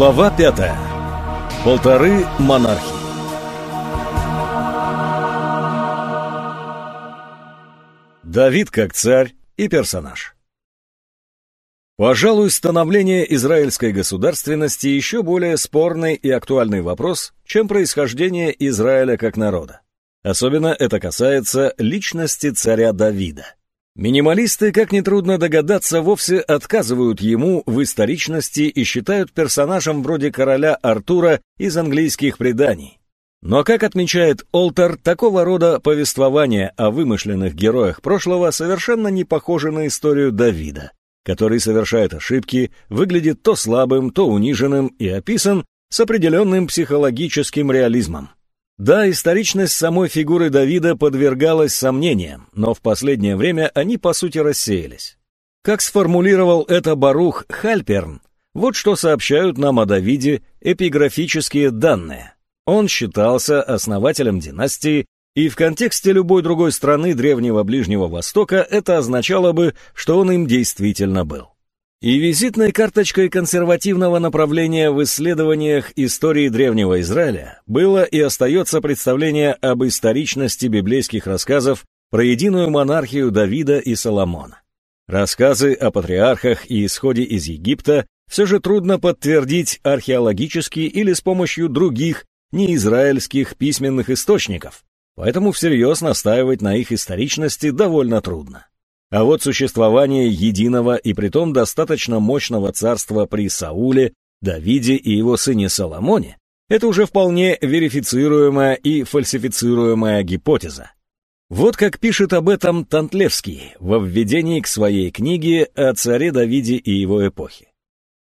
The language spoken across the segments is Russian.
Глава пятая. Полторы монархии. Давид как царь и персонаж. Пожалуй, становление израильской государственности еще более спорный и актуальный вопрос, чем происхождение Израиля как народа. Особенно это касается личности царя Давида. Минималисты, как нетрудно догадаться, вовсе отказывают ему в историчности и считают персонажем вроде короля Артура из английских преданий. Но, как отмечает Олтер, такого рода повествования о вымышленных героях прошлого совершенно не похожи на историю Давида, который совершает ошибки, выглядит то слабым, то униженным и описан с определенным психологическим реализмом. Да, историчность самой фигуры Давида подвергалась сомнениям, но в последнее время они по сути рассеялись. Как сформулировал это Барух Хальперн, вот что сообщают нам о Давиде эпиграфические данные. Он считался основателем династии, и в контексте любой другой страны Древнего Ближнего Востока это означало бы, что он им действительно был. И визитной карточкой консервативного направления в исследованиях истории Древнего Израиля было и остается представление об историчности библейских рассказов про единую монархию Давида и Соломона. Рассказы о патриархах и исходе из Египта все же трудно подтвердить археологически или с помощью других неизраильских письменных источников, поэтому всерьез настаивать на их историчности довольно трудно. А вот существование единого и притом достаточно мощного царства при Сауле, Давиде и его сыне Соломоне – это уже вполне верифицируемая и фальсифицируемая гипотеза. Вот как пишет об этом Тантлевский во введении к своей книге о царе Давиде и его эпохе.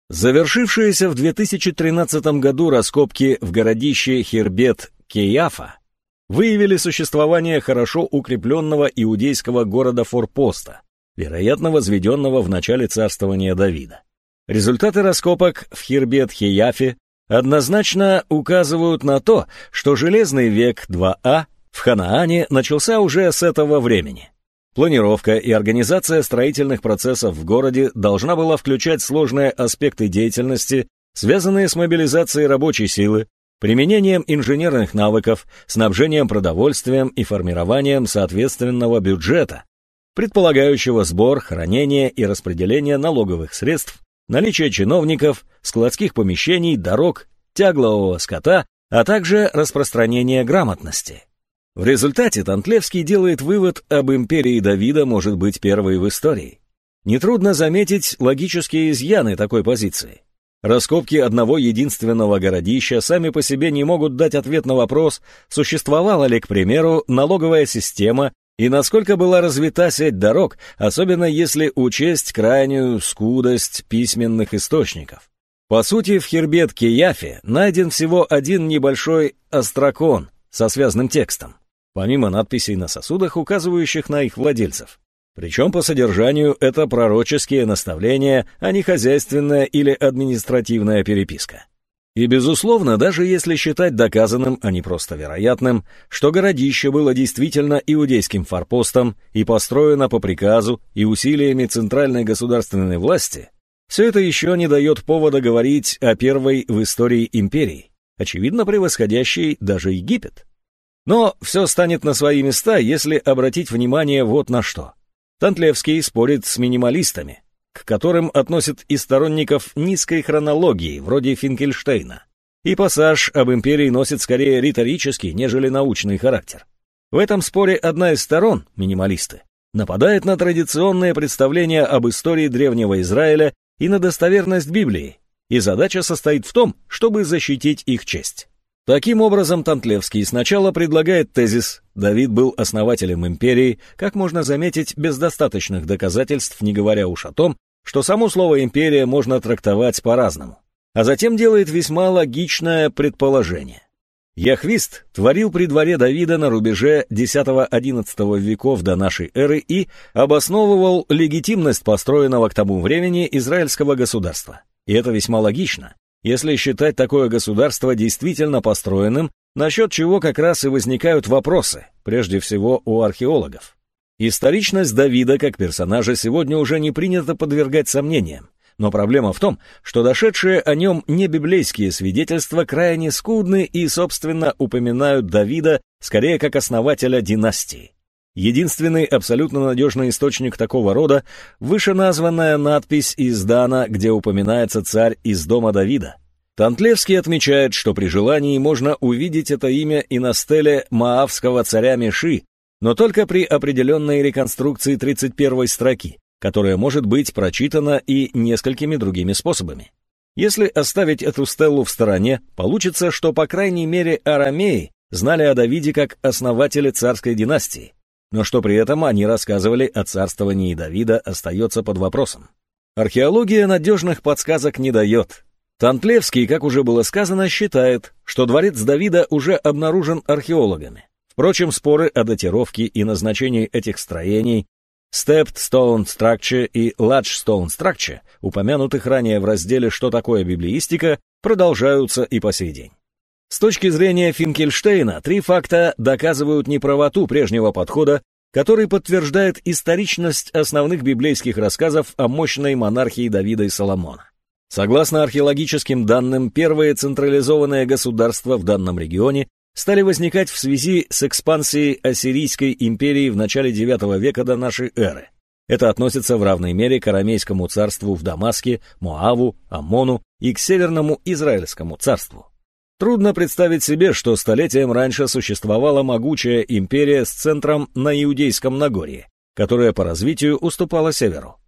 Завершившиеся в 2013 году раскопки в городище Хербет-Кеяфа выявили существование хорошо укрепленного иудейского города-форпоста, вероятно возведенного в начале царствования Давида. Результаты раскопок в Хирбет-Хеяфе однозначно указывают на то, что Железный век 2А в Ханаане начался уже с этого времени. Планировка и организация строительных процессов в городе должна была включать сложные аспекты деятельности, связанные с мобилизацией рабочей силы, применением инженерных навыков, снабжением продовольствием и формированием соответственного бюджета, предполагающего сбор, хранение и распределение налоговых средств, наличие чиновников, складских помещений, дорог, тяглового скота, а также распространение грамотности. В результате Тантлевский делает вывод об империи Давида может быть первой в истории. Нетрудно заметить логические изъяны такой позиции. Раскопки одного единственного городища сами по себе не могут дать ответ на вопрос, существовала ли, к примеру, налоговая система и насколько была развита сеть дорог, особенно если учесть крайнюю скудость письменных источников. По сути, в Хербет-Кияфе найден всего один небольшой острокон со связанным текстом, помимо надписей на сосудах, указывающих на их владельцев. Причем по содержанию это пророческие наставления, а не хозяйственная или административная переписка. И, безусловно, даже если считать доказанным, а не просто вероятным, что городище было действительно иудейским форпостом и построено по приказу и усилиями центральной государственной власти, все это еще не дает повода говорить о первой в истории империи, очевидно превосходящей даже Египет. Но все станет на свои места, если обратить внимание вот на что. Тантлевский спорит с минималистами, к которым относят и сторонников низкой хронологии, вроде Финкельштейна. И пассаж об империи носит скорее риторический, нежели научный характер. В этом споре одна из сторон, минималисты, нападает на традиционные представления об истории древнего Израиля и на достоверность Библии, и задача состоит в том, чтобы защитить их честь. Таким образом, Тантлевский сначала предлагает тезис «Давид был основателем империи», как можно заметить, без достаточных доказательств, не говоря уж о том, что само слово «империя» можно трактовать по-разному. А затем делает весьма логичное предположение. Яхвист творил при дворе Давида на рубеже X-XI веков до нашей эры и обосновывал легитимность построенного к тому времени израильского государства. И это весьма логично, если считать такое государство действительно построенным, насчет чего как раз и возникают вопросы, прежде всего у археологов. Историчность Давида как персонажа сегодня уже не принято подвергать сомнениям, Но проблема в том, что дошедшие о нем небиблейские свидетельства крайне скудны и, собственно, упоминают Давида скорее как основателя династии. Единственный абсолютно надежный источник такого рода – вышеназванная надпись из Дана, где упоминается царь из дома Давида. Тантлевский отмечает, что при желании можно увидеть это имя и на стеле маавского царя Меши, но только при определенной реконструкции 31 строки, которая может быть прочитана и несколькими другими способами. Если оставить эту стеллу в стороне, получится, что по крайней мере арамеи знали о Давиде как основателе царской династии, но что при этом они рассказывали о царствовании Давида остается под вопросом. Археология надежных подсказок не дает. Тантлевский, как уже было сказано, считает, что дворец Давида уже обнаружен археологами. Впрочем, споры о датировке и назначении этих строений Stepped Stone Structure и Large Stone Structure, упомянутых ранее в разделе «Что такое библеистика», продолжаются и по сей день. С точки зрения Финкельштейна, три факта доказывают неправоту прежнего подхода, который подтверждает историчность основных библейских рассказов о мощной монархии Давида и Соломона. Согласно археологическим данным, первые централизованные государства в данном регионе стали возникать в связи с экспансией Ассирийской империи в начале IX века до нашей эры. Это относится в равной мере к Арамейскому царству в Дамаске, Моаву, Амону и к Северному Израильскому царству. Трудно представить себе, что столетием раньше существовала могучая империя с центром на Иудейском Нагорье, которая по развитию уступала северу.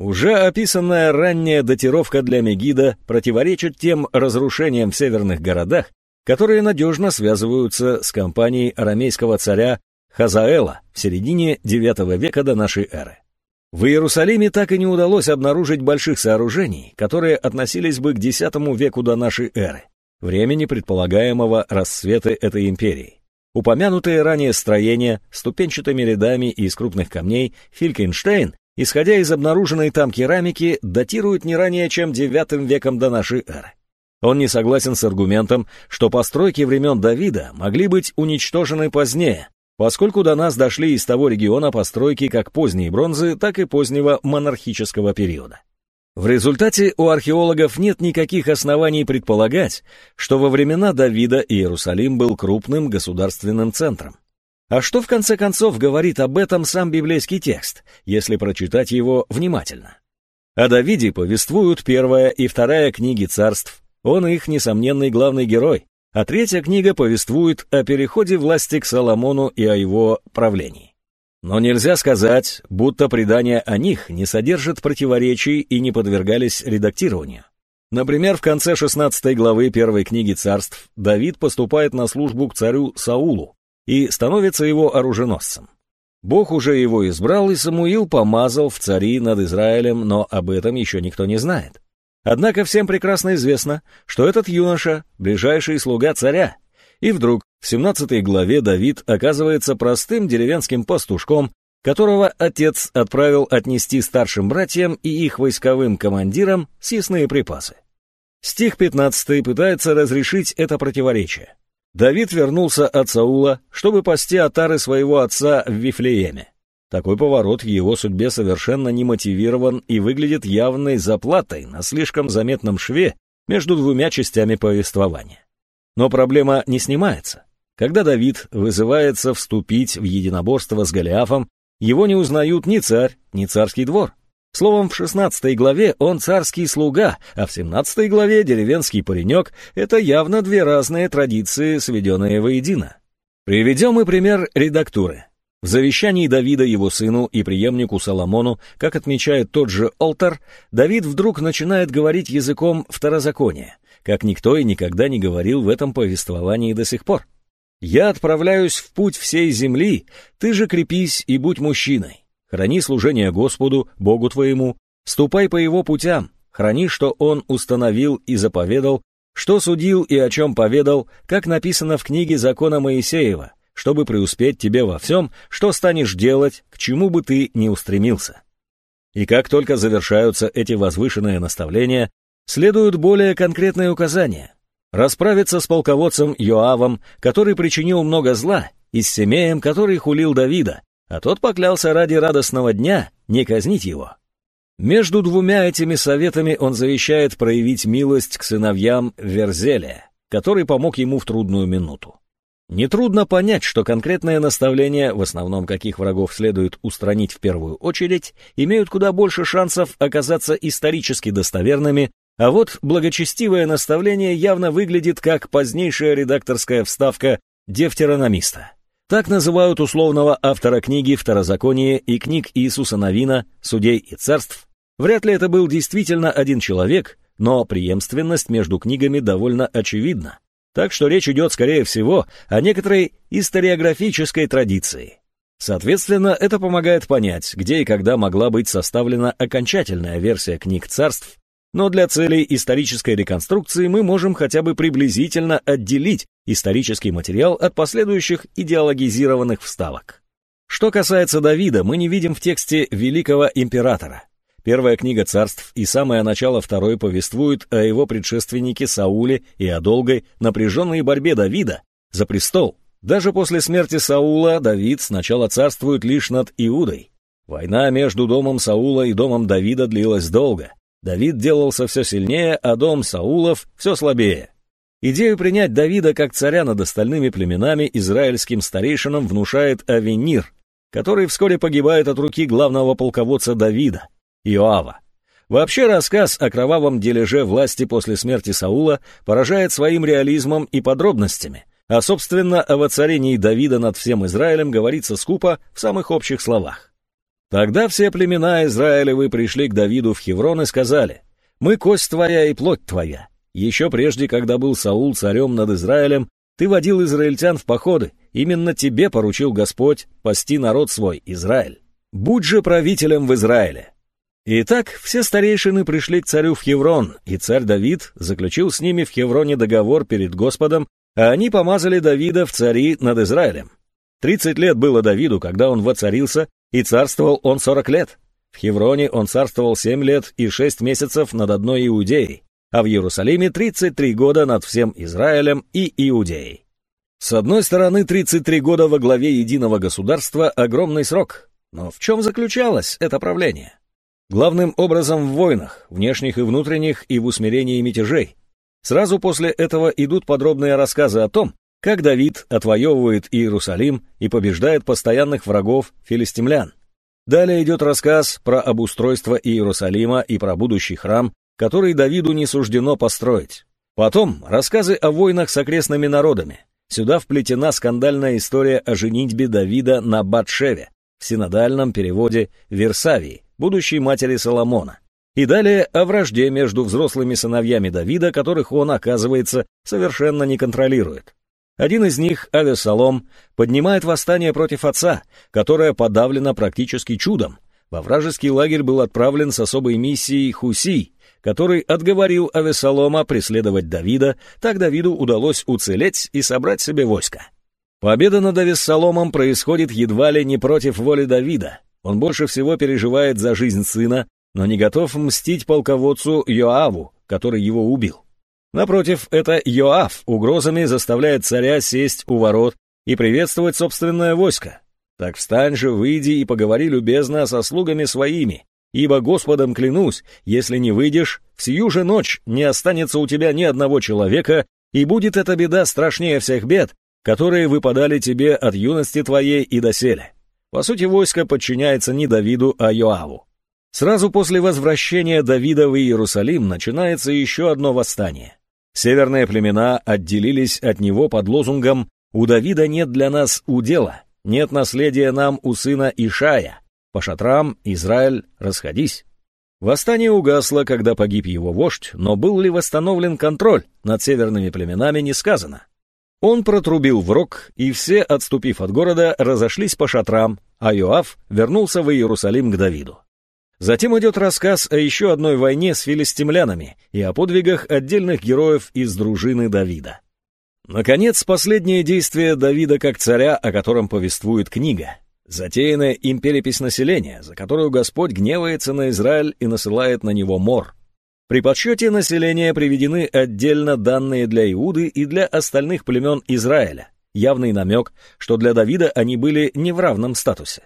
Уже описанная ранняя датировка для Мегида противоречит тем разрушениям в северных городах, которые надежно связываются с компанией арамейского царя Хазаэла в середине IX века до нашей эры. В Иерусалиме так и не удалось обнаружить больших сооружений, которые относились бы к X веку до нашей эры, времени предполагаемого расцвета этой империи. Упомянутые ранее строения ступенчатыми рядами из крупных камней Филькенштейн, исходя из обнаруженной там керамики, датируют не ранее, чем IX веком до нашей эры. Он не согласен с аргументом, что постройки времен Давида могли быть уничтожены позднее, поскольку до нас дошли из того региона постройки как поздней бронзы, так и позднего монархического периода. В результате у археологов нет никаких оснований предполагать, что во времена Давида Иерусалим был крупным государственным центром. А что в конце концов говорит об этом сам библейский текст, если прочитать его внимательно? О Давиде повествуют первая и вторая книги царств, он их несомненный главный герой, а третья книга повествует о переходе власти к Соломону и о его правлении. Но нельзя сказать, будто предания о них не содержат противоречий и не подвергались редактированию. Например, в конце 16 главы первой книги царств Давид поступает на службу к царю Саулу и становится его оруженосцем. Бог уже его избрал, и Самуил помазал в цари над Израилем, но об этом еще никто не знает. Однако всем прекрасно известно, что этот юноша — ближайший слуга царя. И вдруг в 17 главе Давид оказывается простым деревенским пастушком, которого отец отправил отнести старшим братьям и их войсковым командирам съестные припасы. Стих 15 пытается разрешить это противоречие. Давид вернулся от Саула, чтобы пасти отары своего отца в Вифлееме. Такой поворот в его судьбе совершенно не мотивирован и выглядит явной заплатой на слишком заметном шве между двумя частями повествования. Но проблема не снимается. Когда Давид вызывается вступить в единоборство с Голиафом, его не узнают ни царь, ни царский двор. Словом, в 16 главе он царский слуга, а в 17 главе деревенский паренек — это явно две разные традиции, сведенные воедино. Приведем и пример редактуры. В завещании Давида его сыну и преемнику Соломону, как отмечает тот же Олтар, Давид вдруг начинает говорить языком второзакония, как никто и никогда не говорил в этом повествовании до сих пор. «Я отправляюсь в путь всей земли, ты же крепись и будь мужчиной. Храни служение Господу, Богу твоему, ступай по его путям, храни, что он установил и заповедал, что судил и о чем поведал, как написано в книге закона Моисеева, чтобы преуспеть тебе во всем, что станешь делать, к чему бы ты ни устремился. И как только завершаются эти возвышенные наставления, следуют более конкретные указания. Расправиться с полководцем Йоавом, который причинил много зла, и с Семеем, который хулил Давида, а тот поклялся ради радостного дня не казнить его. Между двумя этими советами он завещает проявить милость к сыновьям Верзелия, который помог ему в трудную минуту. Нетрудно понять, что конкретные наставления, в основном каких врагов следует устранить в первую очередь, имеют куда больше шансов оказаться исторически достоверными, а вот благочестивое наставление явно выглядит как позднейшая редакторская вставка девтерономиста. Так называют условного автора книги «Второзаконие» и книг Иисуса Новина, «Судей и царств». Вряд ли это был действительно один человек, но преемственность между книгами довольно очевидна. Так что речь идет, скорее всего, о некоторой историографической традиции. Соответственно, это помогает понять, где и когда могла быть составлена окончательная версия книг царств, но для целей исторической реконструкции мы можем хотя бы приблизительно отделить исторический материал от последующих идеологизированных вставок. Что касается Давида, мы не видим в тексте великого императора. Первая книга царств и самое начало второй повествуют о его предшественнике Сауле и о долгой, напряженной борьбе Давида за престол. Даже после смерти Саула Давид сначала царствует лишь над Иудой. Война между домом Саула и домом Давида длилась долго. Давид делался все сильнее, а дом Саулов все слабее. Идею принять Давида как царя над остальными племенами израильским старейшинам внушает Авенир, который вскоре погибает от руки главного полководца Давида, Иоава. Вообще рассказ о кровавом дележе власти после смерти Саула поражает своим реализмом и подробностями, а собственно о воцарении Давида над всем Израилем говорится скупо в самых общих словах. Тогда все племена Израилевы пришли к Давиду в Хеврон и сказали, «Мы кость твоя и плоть твоя. Еще прежде, когда был Саул царем над Израилем, ты водил израильтян в походы, именно тебе поручил Господь пасти народ свой, Израиль. Будь же правителем в Израиле, Итак, все старейшины пришли к царю в Хеврон, и царь Давид заключил с ними в Хевроне договор перед Господом, а они помазали Давида в цари над Израилем. Тридцать лет было Давиду, когда он воцарился, и царствовал он сорок лет. В Хевроне он царствовал семь лет и шесть месяцев над одной Иудеей, а в Иерусалиме тридцать три года над всем Израилем и Иудеей. С одной стороны, 33 года во главе единого государства – огромный срок. Но в чем заключалось это правление? Главным образом в войнах, внешних и внутренних, и в усмирении мятежей. Сразу после этого идут подробные рассказы о том, как Давид отвоевывает Иерусалим и побеждает постоянных врагов филистимлян. Далее идет рассказ про обустройство Иерусалима и про будущий храм, который Давиду не суждено построить. Потом рассказы о войнах с окрестными народами. Сюда вплетена скандальная история о женитьбе Давида на Батшеве, в синодальном переводе Версавии, будущей матери Соломона. И далее о вражде между взрослыми сыновьями Давида, которых он, оказывается, совершенно не контролирует. Один из них, Авесалом, поднимает восстание против отца, которое подавлено практически чудом. Во вражеский лагерь был отправлен с особой миссией Хусий, который отговорил Авесалома преследовать Давида, так Давиду удалось уцелеть и собрать себе войско. Победа над Авессаломом происходит едва ли не против воли Давида. Он больше всего переживает за жизнь сына, но не готов мстить полководцу Йоаву, который его убил. Напротив, это Йоав угрозами заставляет царя сесть у ворот и приветствовать собственное войско. Так встань же, выйди и поговори любезно со слугами своими, ибо Господом клянусь, если не выйдешь, в сию же ночь не останется у тебя ни одного человека, и будет эта беда страшнее всех бед, которые выпадали тебе от юности твоей и доселе. По сути, войско подчиняется не Давиду, а Йоаву. Сразу после возвращения Давида в Иерусалим начинается еще одно восстание. Северные племена отделились от него под лозунгом «У Давида нет для нас удела, нет наследия нам у сына Ишая, по шатрам, Израиль, расходись». Восстание угасло, когда погиб его вождь, но был ли восстановлен контроль над северными племенами, не сказано. Он протрубил в рог, и все, отступив от города, разошлись по шатрам, а Йоав вернулся в Иерусалим к Давиду. Затем идет рассказ о еще одной войне с филистимлянами и о подвигах отдельных героев из дружины Давида. Наконец, последнее действие Давида как царя, о котором повествует книга. Затеянная им перепись населения, за которую Господь гневается на Израиль и насылает на него мор. При подсчете населения приведены отдельно данные для Иуды и для остальных племен Израиля, явный намек, что для Давида они были не в равном статусе.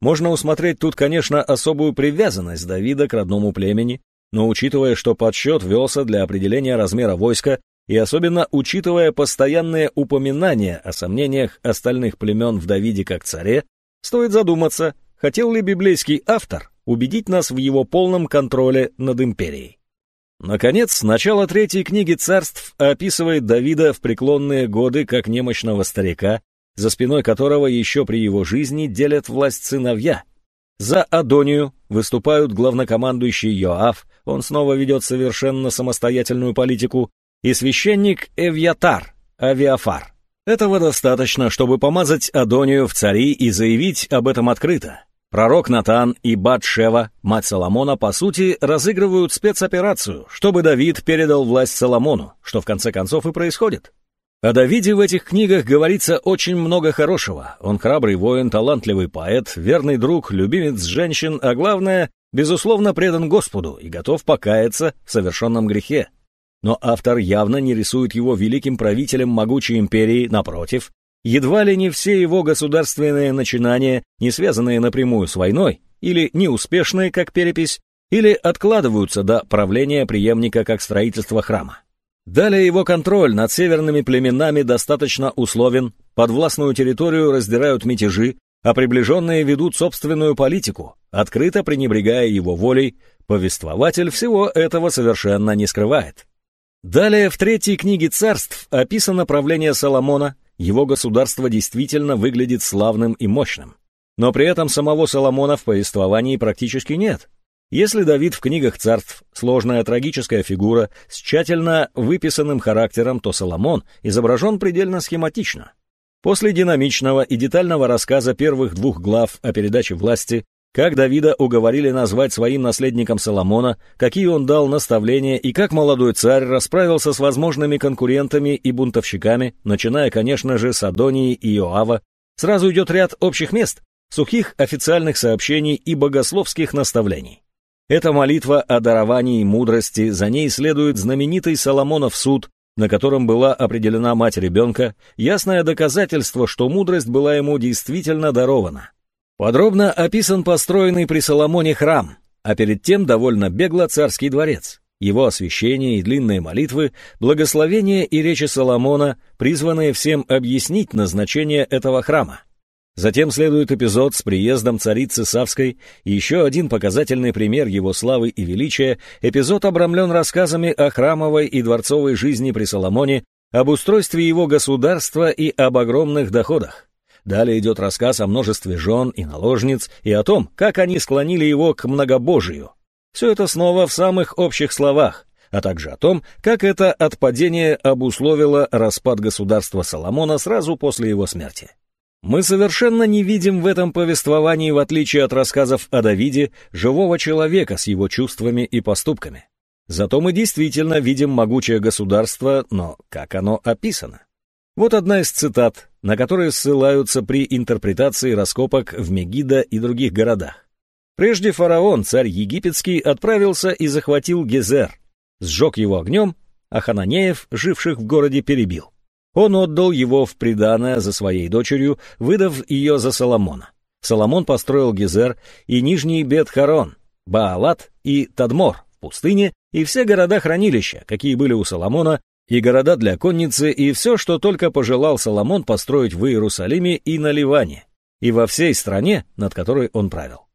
Можно усмотреть тут, конечно, особую привязанность Давида к родному племени, но учитывая, что подсчет велся для определения размера войска, и особенно учитывая постоянные упоминания о сомнениях остальных племен в Давиде как царе, стоит задуматься, хотел ли библейский автор убедить нас в его полном контроле над империей. Наконец, начало третьей книги царств описывает Давида в преклонные годы как немощного старика, за спиной которого еще при его жизни делят власть сыновья. За Адонию выступают главнокомандующий Йоав, он снова ведет совершенно самостоятельную политику, и священник Эвьятар, Авиафар. Этого достаточно, чтобы помазать Адонию в цари и заявить об этом открыто. Пророк Натан и Батшева, мать Соломона, по сути, разыгрывают спецоперацию, чтобы Давид передал власть Соломону, что в конце концов и происходит. О Давиде в этих книгах говорится очень много хорошего. Он храбрый воин, талантливый поэт, верный друг, любимец женщин, а главное, безусловно, предан Господу и готов покаяться в совершенном грехе. Но автор явно не рисует его великим правителем могучей империи, напротив, едва ли не все его государственные начинания, не связанные напрямую с войной, или неуспешные, как перепись, или откладываются до правления преемника, как строительство храма. Далее его контроль над северными племенами достаточно условен, подвластную территорию раздирают мятежи, а приближенные ведут собственную политику, открыто пренебрегая его волей, повествователь всего этого совершенно не скрывает. Далее в третьей книге царств описано правление Соломона, его государство действительно выглядит славным и мощным. Но при этом самого Соломона в повествовании практически нет. Если Давид в книгах царств сложная трагическая фигура с тщательно выписанным характером, то Соломон изображен предельно схематично. После динамичного и детального рассказа первых двух глав о передаче власти, как Давида уговорили назвать своим наследником Соломона, какие он дал наставления и как молодой царь расправился с возможными конкурентами и бунтовщиками, начиная, конечно же, с Адонии и Иоава, сразу идет ряд общих мест, сухих официальных сообщений и богословских наставлений. Это молитва о даровании мудрости, за ней следует знаменитый Соломонов суд, на котором была определена мать ребенка, ясное доказательство, что мудрость была ему действительно дарована. Подробно описан построенный при Соломоне храм, а перед тем довольно бегло царский дворец. Его освящение и длинные молитвы, благословения и речи Соломона, призванные всем объяснить назначение этого храма. Затем следует эпизод с приездом царицы Савской, и еще один показательный пример его славы и величия, эпизод обрамлен рассказами о храмовой и дворцовой жизни при Соломоне, об устройстве его государства и об огромных доходах. Далее идет рассказ о множестве жен и наложниц и о том, как они склонили его к многобожию. Все это снова в самых общих словах, а также о том, как это отпадение обусловило распад государства Соломона сразу после его смерти. Мы совершенно не видим в этом повествовании, в отличие от рассказов о Давиде, живого человека с его чувствами и поступками. Зато мы действительно видим могучее государство, но как оно описано? Вот одна из цитат, на которые ссылаются при интерпретации раскопок в Мегида и других городах. Прежде фараон, царь египетский, отправился и захватил Гезер, сжег его огнем, а хананеев, живших в городе, перебил. Он отдал его в приданое за своей дочерью, выдав ее за Соломона. Соломон построил Гизер и Нижний Бет-Харон, Баалат и Тадмор в пустыне, и все города-хранилища, какие были у Соломона, и города для конницы, и все, что только пожелал Соломон построить в Иерусалиме и на Ливане, и во всей стране, над которой он правил.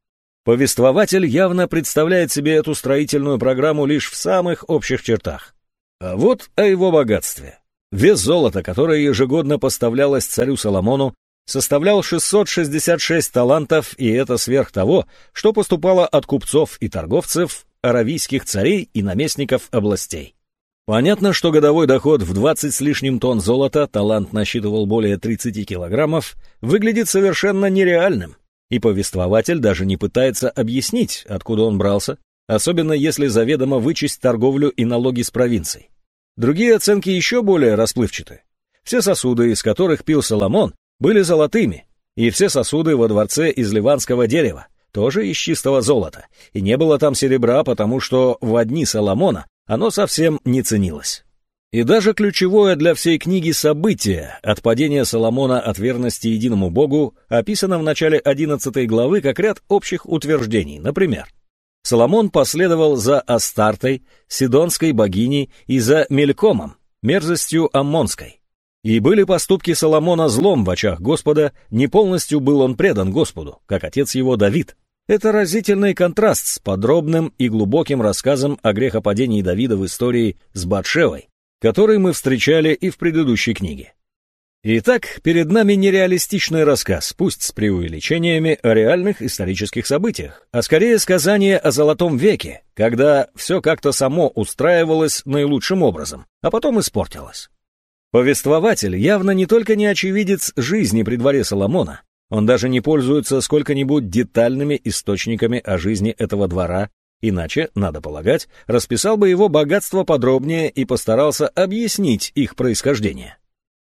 Повествователь явно представляет себе эту строительную программу лишь в самых общих чертах. А вот о его богатстве. Вес золота, которое ежегодно поставлялось царю Соломону, составлял 666 талантов, и это сверх того, что поступало от купцов и торговцев, аравийских царей и наместников областей. Понятно, что годовой доход в 20 с лишним тонн золота, талант насчитывал более 30 килограммов, выглядит совершенно нереальным, и повествователь даже не пытается объяснить, откуда он брался, особенно если заведомо вычесть торговлю и налоги с провинций. Другие оценки еще более расплывчаты. Все сосуды, из которых пил Соломон, были золотыми, и все сосуды во дворце из ливанского дерева, тоже из чистого золота, и не было там серебра, потому что в одни Соломона оно совсем не ценилось. И даже ключевое для всей книги событие, отпадение Соломона от верности единому Богу, описано в начале 11 главы как ряд общих утверждений. Например, Соломон последовал за Астартой, Сидонской богиней, и за Мелькомом, мерзостью Аммонской. И были поступки Соломона злом в очах Господа, не полностью был он предан Господу, как отец его Давид. Это разительный контраст с подробным и глубоким рассказом о грехопадении Давида в истории с Батшевой, который мы встречали и в предыдущей книге. Итак, перед нами нереалистичный рассказ, пусть с преувеличениями о реальных исторических событиях, а скорее сказание о Золотом веке, когда все как-то само устраивалось наилучшим образом, а потом испортилось. Повествователь явно не только не очевидец жизни при дворе Соломона, он даже не пользуется сколько-нибудь детальными источниками о жизни этого двора Иначе, надо полагать, расписал бы его богатство подробнее и постарался объяснить их происхождение.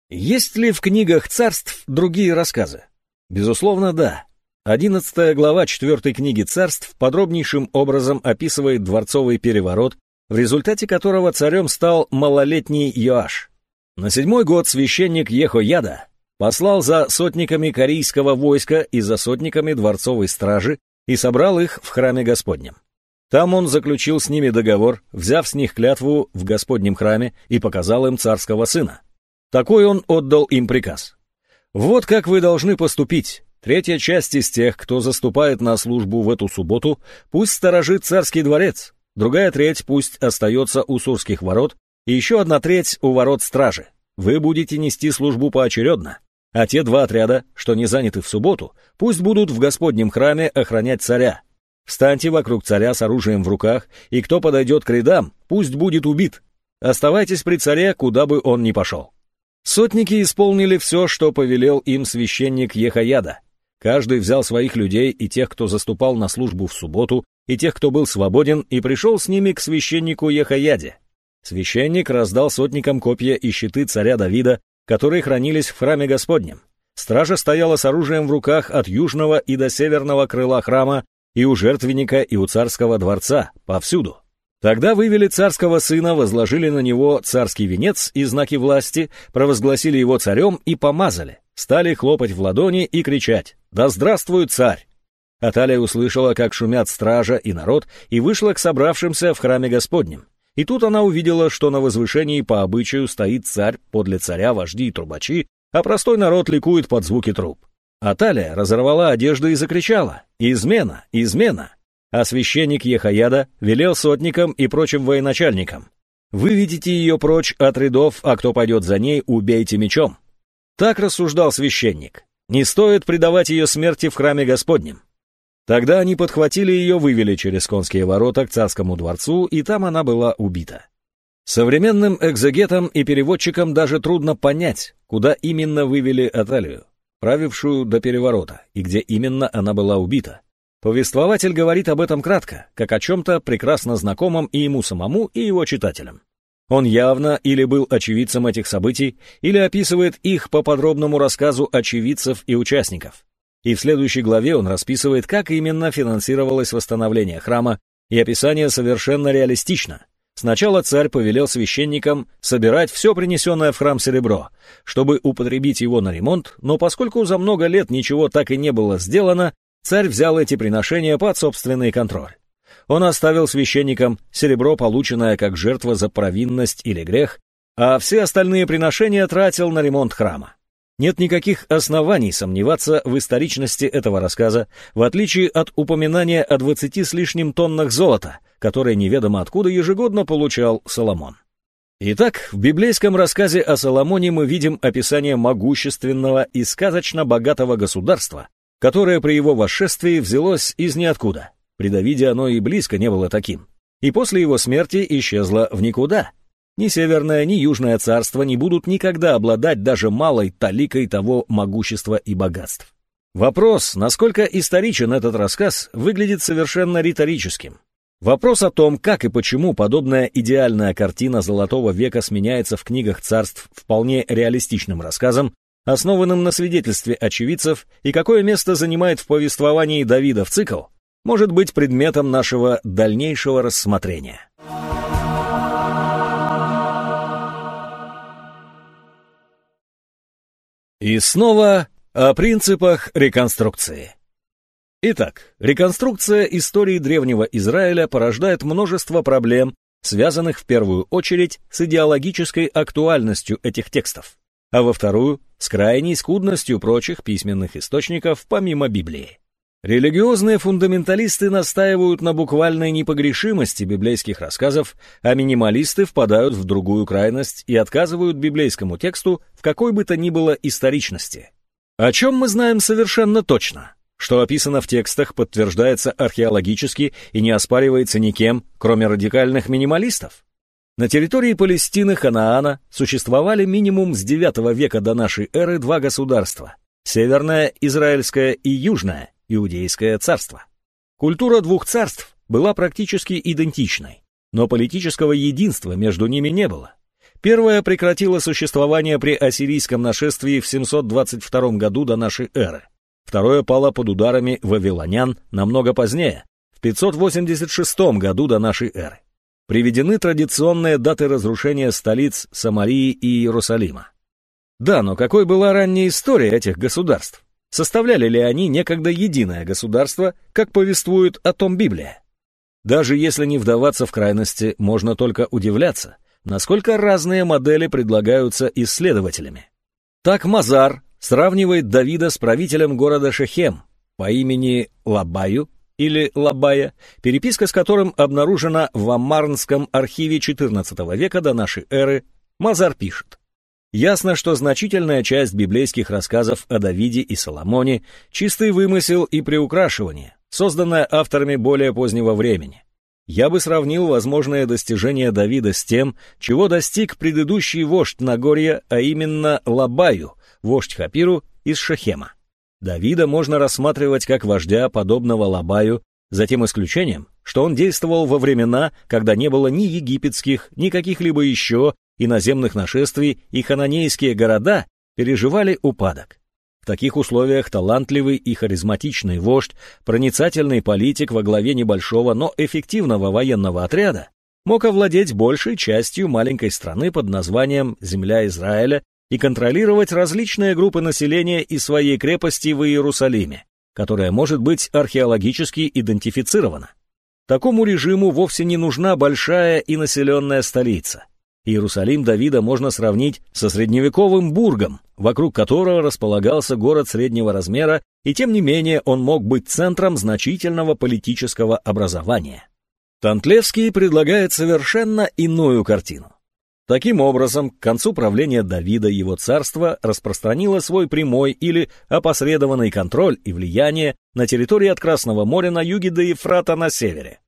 Есть ли в книгах царств другие рассказы? Безусловно, да. Одиннадцатая глава четвертой книги царств подробнейшим образом описывает дворцовый переворот, в результате которого царем стал малолетний Йоаш. На седьмой год священник Ехояда послал за сотниками корейского войска и за сотниками дворцовой стражи и собрал их в храме Господнем. Там он заключил с ними договор, взяв с них клятву в Господнем храме и показал им царского сына. Такой он отдал им приказ. «Вот как вы должны поступить. Третья часть из тех, кто заступает на службу в эту субботу, пусть сторожит царский дворец, другая треть пусть остается у Сурских ворот, и еще одна треть у ворот стражи. Вы будете нести службу поочередно, а те два отряда, что не заняты в субботу, пусть будут в Господнем храме охранять царя, Встаньте вокруг царя с оружием в руках, и кто подойдет к рядам, пусть будет убит. Оставайтесь при царе, куда бы он ни пошел. Сотники исполнили все, что повелел им священник Ехаяда. Каждый взял своих людей и тех, кто заступал на службу в субботу, и тех, кто был свободен, и пришел с ними к священнику Ехаяде. Священник раздал сотникам копья и щиты царя Давида, которые хранились в храме Господнем. Стража стояла с оружием в руках от южного и до северного крыла храма, и у жертвенника, и у царского дворца, повсюду. Тогда вывели царского сына, возложили на него царский венец и знаки власти, провозгласили его царем и помазали, стали хлопать в ладони и кричать «Да здравствует царь!». Аталия услышала, как шумят стража и народ, и вышла к собравшимся в храме Господнем. И тут она увидела, что на возвышении по обычаю стоит царь, подле царя вожди и трубачи, а простой народ ликует под звуки труб. Аталия разорвала одежду и закричала «Измена! Измена!» А священник Ехаяда велел сотникам и прочим военачальникам «Выведите ее прочь от рядов, а кто пойдет за ней, убейте мечом». Так рассуждал священник. Не стоит предавать ее смерти в храме Господнем. Тогда они подхватили ее, вывели через конские ворота к царскому дворцу, и там она была убита. Современным экзегетам и переводчикам даже трудно понять, куда именно вывели Аталию правившую до переворота, и где именно она была убита. Повествователь говорит об этом кратко, как о чем-то прекрасно знакомом и ему самому, и его читателям. Он явно или был очевидцем этих событий, или описывает их по подробному рассказу очевидцев и участников. И в следующей главе он расписывает, как именно финансировалось восстановление храма, и описание совершенно реалистично, Сначала царь повелел священникам собирать все принесенное в храм серебро, чтобы употребить его на ремонт, но поскольку за много лет ничего так и не было сделано, царь взял эти приношения под собственный контроль. Он оставил священникам серебро, полученное как жертва за провинность или грех, а все остальные приношения тратил на ремонт храма. Нет никаких оснований сомневаться в историчности этого рассказа, в отличие от упоминания о двадцати с лишним тоннах золота, которое неведомо откуда ежегодно получал Соломон. Итак, в библейском рассказе о Соломоне мы видим описание могущественного и сказочно богатого государства, которое при его восшествии взялось из ниоткуда. При Давиде оно и близко не было таким. И после его смерти исчезло в никуда – ни Северное, ни Южное царство не будут никогда обладать даже малой таликой того могущества и богатств. Вопрос, насколько историчен этот рассказ, выглядит совершенно риторическим. Вопрос о том, как и почему подобная идеальная картина Золотого века сменяется в книгах царств вполне реалистичным рассказом, основанным на свидетельстве очевидцев, и какое место занимает в повествовании Давида в цикл, может быть предметом нашего дальнейшего рассмотрения. И снова о принципах реконструкции. Итак, реконструкция истории древнего Израиля порождает множество проблем, связанных в первую очередь с идеологической актуальностью этих текстов, а во вторую с крайней скудностью прочих письменных источников помимо Библии. Религиозные фундаменталисты настаивают на буквальной непогрешимости библейских рассказов, а минималисты впадают в другую крайность и отказывают библейскому тексту в какой бы то ни было историчности. О чем мы знаем совершенно точно? Что описано в текстах подтверждается археологически и не оспаривается никем, кроме радикальных минималистов. На территории Палестины Ханаана существовали минимум с IX века до нашей эры два государства – Северное Израильское и Южное, Иудейское царство. Культура двух царств была практически идентичной, но политического единства между ними не было. Первое прекратило существование при ассирийском нашествии в 722 году до нашей эры. Второе пало под ударами вавилонян намного позднее, в 586 году до нашей эры. Приведены традиционные даты разрушения столиц Самарии и Иерусалима. Да, но какой была ранняя история этих государств? Составляли ли они некогда единое государство, как повествует о том Библия? Даже если не вдаваться в крайности, можно только удивляться, насколько разные модели предлагаются исследователями. Так Мазар сравнивает Давида с правителем города Шехем по имени Лабаю или Лабая, переписка с которым обнаружена в Аммарнском архиве XIV века до нашей эры, Мазар пишет. Ясно, что значительная часть библейских рассказов о Давиде и Соломоне – чистый вымысел и приукрашивание, созданное авторами более позднего времени. Я бы сравнил возможное достижение Давида с тем, чего достиг предыдущий вождь Нагорья, а именно Лабаю, вождь Хапиру из Шахема. Давида можно рассматривать как вождя, подобного Лабаю, за тем исключением, что он действовал во времена, когда не было ни египетских, ни каких-либо еще иноземных нашествий и хананейские города переживали упадок. В таких условиях талантливый и харизматичный вождь, проницательный политик во главе небольшого, но эффективного военного отряда мог овладеть большей частью маленькой страны под названием «Земля Израиля» и контролировать различные группы населения из своей крепости в Иерусалиме, которая может быть археологически идентифицирована. Такому режиму вовсе не нужна большая и населенная столица – Иерусалим Давида можно сравнить со средневековым Бургом, вокруг которого располагался город среднего размера, и тем не менее он мог быть центром значительного политического образования. Тантлевский предлагает совершенно иную картину. Таким образом, к концу правления Давида его царство распространило свой прямой или опосредованный контроль и влияние на территории от Красного моря на юге до Ефрата на севере,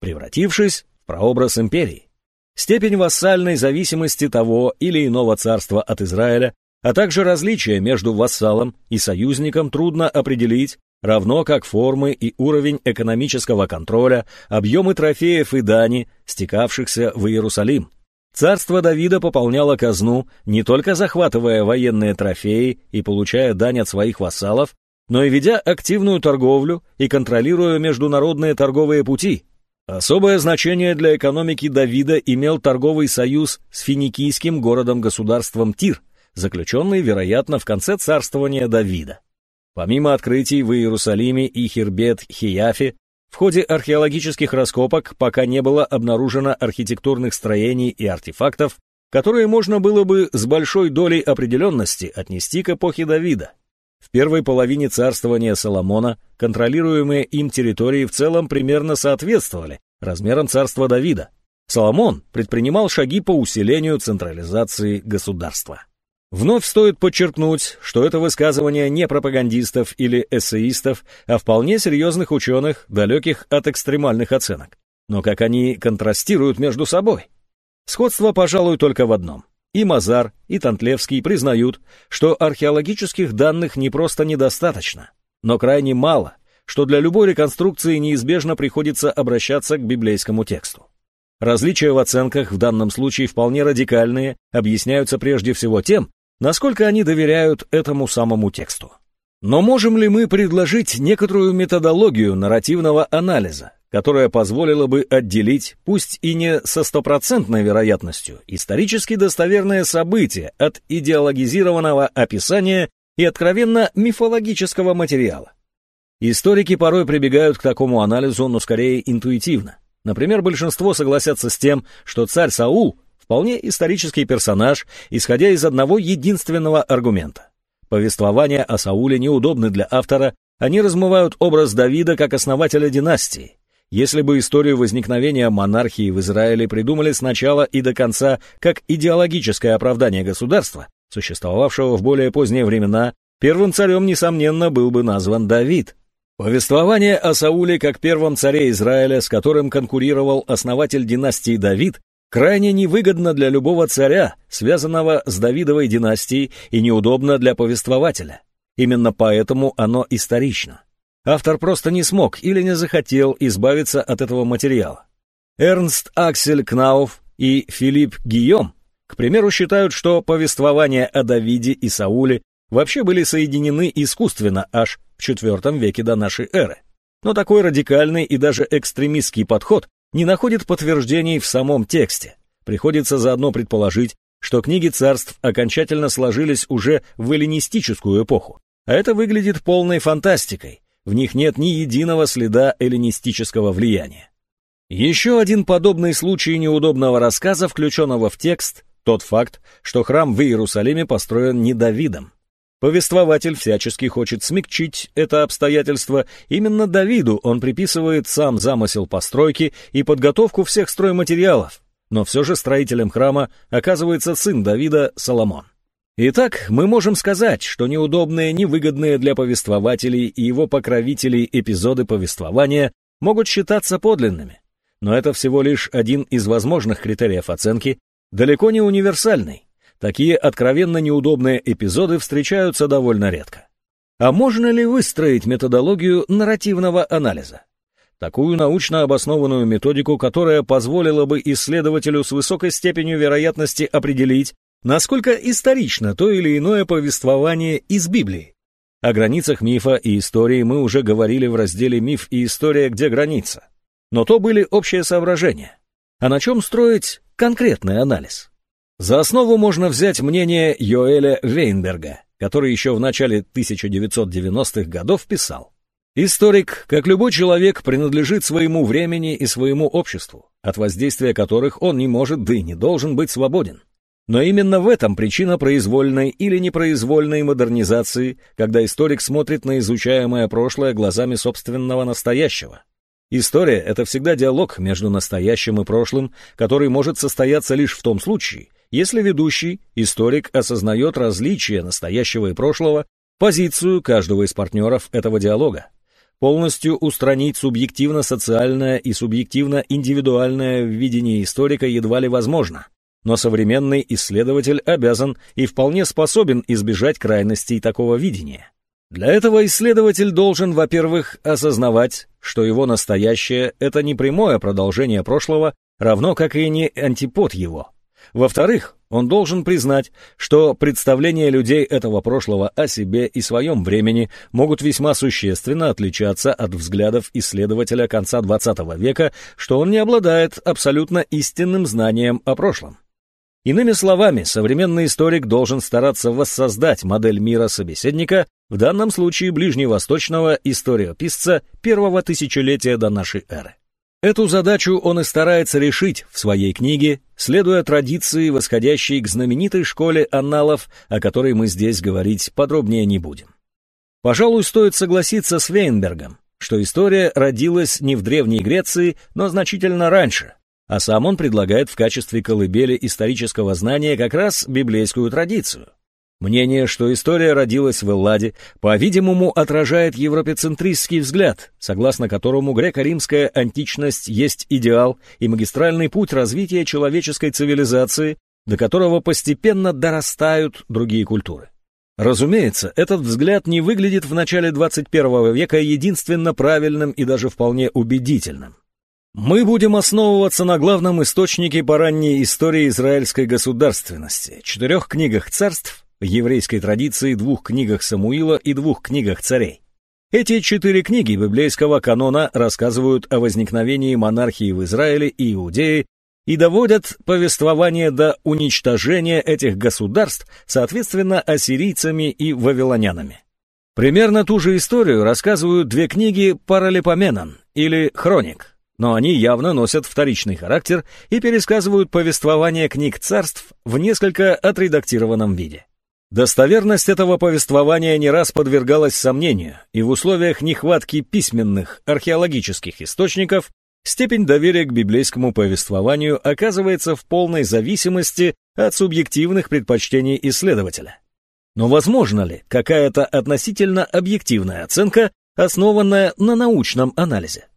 превратившись в прообраз империи. Степень вассальной зависимости того или иного царства от Израиля, а также различия между вассалом и союзником трудно определить, равно как формы и уровень экономического контроля, объемы трофеев и дани, стекавшихся в Иерусалим. Царство Давида пополняло казну, не только захватывая военные трофеи и получая дань от своих вассалов, но и ведя активную торговлю и контролируя международные торговые пути – Особое значение для экономики Давида имел торговый союз с финикийским городом-государством Тир, заключенный, вероятно, в конце царствования Давида. Помимо открытий в Иерусалиме и Хирбет-Хияфе, в ходе археологических раскопок пока не было обнаружено архитектурных строений и артефактов, которые можно было бы с большой долей определенности отнести к эпохе Давида. В первой половине царствования Соломона контролируемые им территории в целом примерно соответствовали размерам царства Давида. Соломон предпринимал шаги по усилению централизации государства. Вновь стоит подчеркнуть, что это высказывание не пропагандистов или эссеистов, а вполне серьезных ученых, далеких от экстремальных оценок. Но как они контрастируют между собой? Сходство, пожалуй, только в одном. И Мазар, и Тантлевский признают, что археологических данных не просто недостаточно, но крайне мало, что для любой реконструкции неизбежно приходится обращаться к библейскому тексту. Различия в оценках в данном случае вполне радикальные, объясняются прежде всего тем, насколько они доверяют этому самому тексту. Но можем ли мы предложить некоторую методологию нарративного анализа, которая позволила бы отделить, пусть и не со стопроцентной вероятностью, исторически достоверное событие от идеологизированного описания и откровенно мифологического материала. Историки порой прибегают к такому анализу, но скорее интуитивно. Например, большинство согласятся с тем, что царь Саул вполне исторический персонаж, исходя из одного единственного аргумента. Повествования о Сауле неудобны для автора, они размывают образ Давида как основателя династии. Если бы историю возникновения монархии в Израиле придумали сначала и до конца как идеологическое оправдание государства, существовавшего в более поздние времена, первым царем, несомненно, был бы назван Давид. Повествование о Сауле как первом царе Израиля, с которым конкурировал основатель династии Давид, крайне невыгодно для любого царя, связанного с Давидовой династией, и неудобно для повествователя. Именно поэтому оно исторично. Автор просто не смог или не захотел избавиться от этого материала. Эрнст Аксель Кнауф и Филипп Гийом, к примеру, считают, что повествования о Давиде и Сауле вообще были соединены искусственно аж в IV веке до нашей эры. Но такой радикальный и даже экстремистский подход не находит подтверждений в самом тексте. Приходится заодно предположить, что книги царств окончательно сложились уже в эллинистическую эпоху. А это выглядит полной фантастикой. В них нет ни единого следа эллинистического влияния. Еще один подобный случай неудобного рассказа, включенного в текст, тот факт, что храм в Иерусалиме построен не Давидом. Повествователь всячески хочет смягчить это обстоятельство. Именно Давиду он приписывает сам замысел постройки и подготовку всех стройматериалов. Но все же строителем храма оказывается сын Давида Соломон. Итак, мы можем сказать, что неудобные, невыгодные для повествователей и его покровителей эпизоды повествования могут считаться подлинными. Но это всего лишь один из возможных критериев оценки, далеко не универсальный. Такие откровенно неудобные эпизоды встречаются довольно редко. А можно ли выстроить методологию нарративного анализа? Такую научно обоснованную методику, которая позволила бы исследователю с высокой степенью вероятности определить, насколько исторично то или иное повествование из Библии. О границах мифа и истории мы уже говорили в разделе «Миф и история. Где граница?». Но то были общие соображения. А на чем строить конкретный анализ? За основу можно взять мнение Йоэля Вейнберга, который еще в начале 1990-х годов писал. Историк, как любой человек, принадлежит своему времени и своему обществу, от воздействия которых он не может, да и не должен быть свободен. Но именно в этом причина произвольной или непроизвольной модернизации, когда историк смотрит на изучаемое прошлое глазами собственного настоящего. История — это всегда диалог между настоящим и прошлым, который может состояться лишь в том случае, если ведущий, историк, осознает различия настоящего и прошлого, позицию каждого из партнеров этого диалога. Полностью устранить субъективно-социальное и субъективно-индивидуальное видение историка едва ли возможно, но современный исследователь обязан и вполне способен избежать крайностей такого видения. Для этого исследователь должен, во-первых, осознавать, что его настоящее — это не прямое продолжение прошлого, равно как и не антипод его. Во-вторых, он должен признать, что представления людей этого прошлого о себе и своем времени могут весьма существенно отличаться от взглядов исследователя конца XX века, что он не обладает абсолютно истинным знанием о прошлом. Иными словами, современный историк должен стараться воссоздать модель мира собеседника, в данном случае ближневосточного историописца первого тысячелетия до нашей эры. Эту задачу он и старается решить в своей книге, следуя традиции, восходящей к знаменитой школе анналов, о которой мы здесь говорить подробнее не будем. Пожалуй, стоит согласиться с Вейнбергом, что история родилась не в Древней Греции, но значительно раньше, а сам он предлагает в качестве колыбели исторического знания как раз библейскую традицию – Мнение, что история родилась в Элладе, по-видимому, отражает европецентристский взгляд, согласно которому греко-римская античность есть идеал и магистральный путь развития человеческой цивилизации, до которого постепенно дорастают другие культуры. Разумеется, этот взгляд не выглядит в начале 21 века единственно правильным и даже вполне убедительным. Мы будем основываться на главном источнике по ранней истории израильской государственности, четырех книгах царств, еврейской традиции двух книгах Самуила и двух книгах царей. Эти четыре книги библейского канона рассказывают о возникновении монархии в Израиле и Иудее и доводят повествование до уничтожения этих государств, соответственно, ассирийцами и вавилонянами. Примерно ту же историю рассказывают две книги Паралипоменон или Хроник, но они явно носят вторичный характер и пересказывают повествование книг царств в несколько отредактированном виде. Достоверность этого повествования не раз подвергалась сомнению, и в условиях нехватки письменных археологических источников степень доверия к библейскому повествованию оказывается в полной зависимости от субъективных предпочтений исследователя. Но возможно ли какая-то относительно объективная оценка, основанная на научном анализе?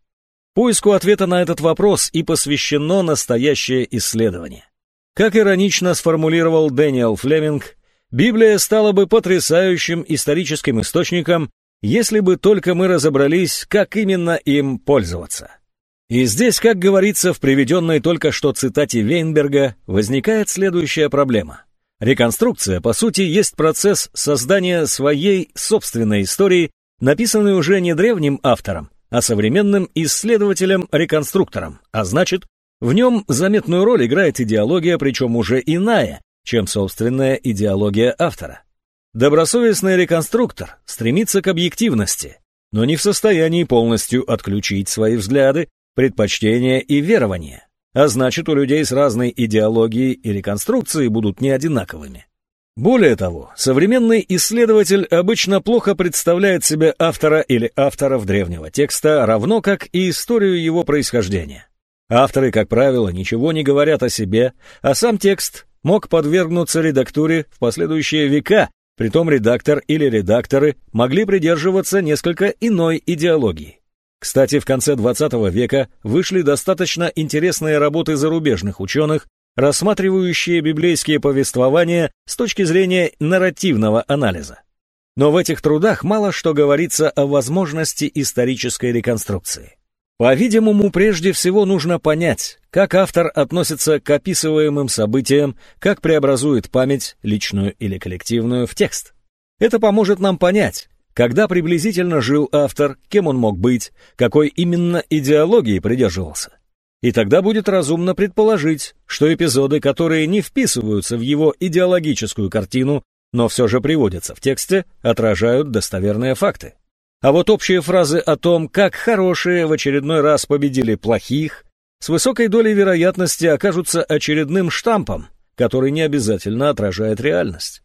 Поиску ответа на этот вопрос и посвящено настоящее исследование. Как иронично сформулировал Дэниел Флеминг, Библия стала бы потрясающим историческим источником, если бы только мы разобрались, как именно им пользоваться. И здесь, как говорится в приведенной только что цитате Вейнберга, возникает следующая проблема. Реконструкция, по сути, есть процесс создания своей собственной истории, написанной уже не древним автором, а современным исследователем-реконструктором, а значит, в нем заметную роль играет идеология, причем уже иная, чем собственная идеология автора. Добросовестный реконструктор стремится к объективности, но не в состоянии полностью отключить свои взгляды, предпочтения и верования а значит, у людей с разной идеологией и реконструкцией будут не одинаковыми. Более того, современный исследователь обычно плохо представляет себе автора или авторов древнего текста, равно как и историю его происхождения. Авторы, как правило, ничего не говорят о себе, а сам текст мог подвергнуться редактуре в последующие века, притом редактор или редакторы могли придерживаться несколько иной идеологии. Кстати, в конце 20 века вышли достаточно интересные работы зарубежных ученых, рассматривающие библейские повествования с точки зрения нарративного анализа. Но в этих трудах мало что говорится о возможности исторической реконструкции. По-видимому, прежде всего нужно понять, как автор относится к описываемым событиям, как преобразует память, личную или коллективную, в текст. Это поможет нам понять, когда приблизительно жил автор, кем он мог быть, какой именно идеологии придерживался. И тогда будет разумно предположить, что эпизоды, которые не вписываются в его идеологическую картину, но все же приводятся в тексте, отражают достоверные факты. А вот общие фразы о том, как хорошие в очередной раз победили плохих, с высокой долей вероятности окажутся очередным штампом, который не обязательно отражает реальность.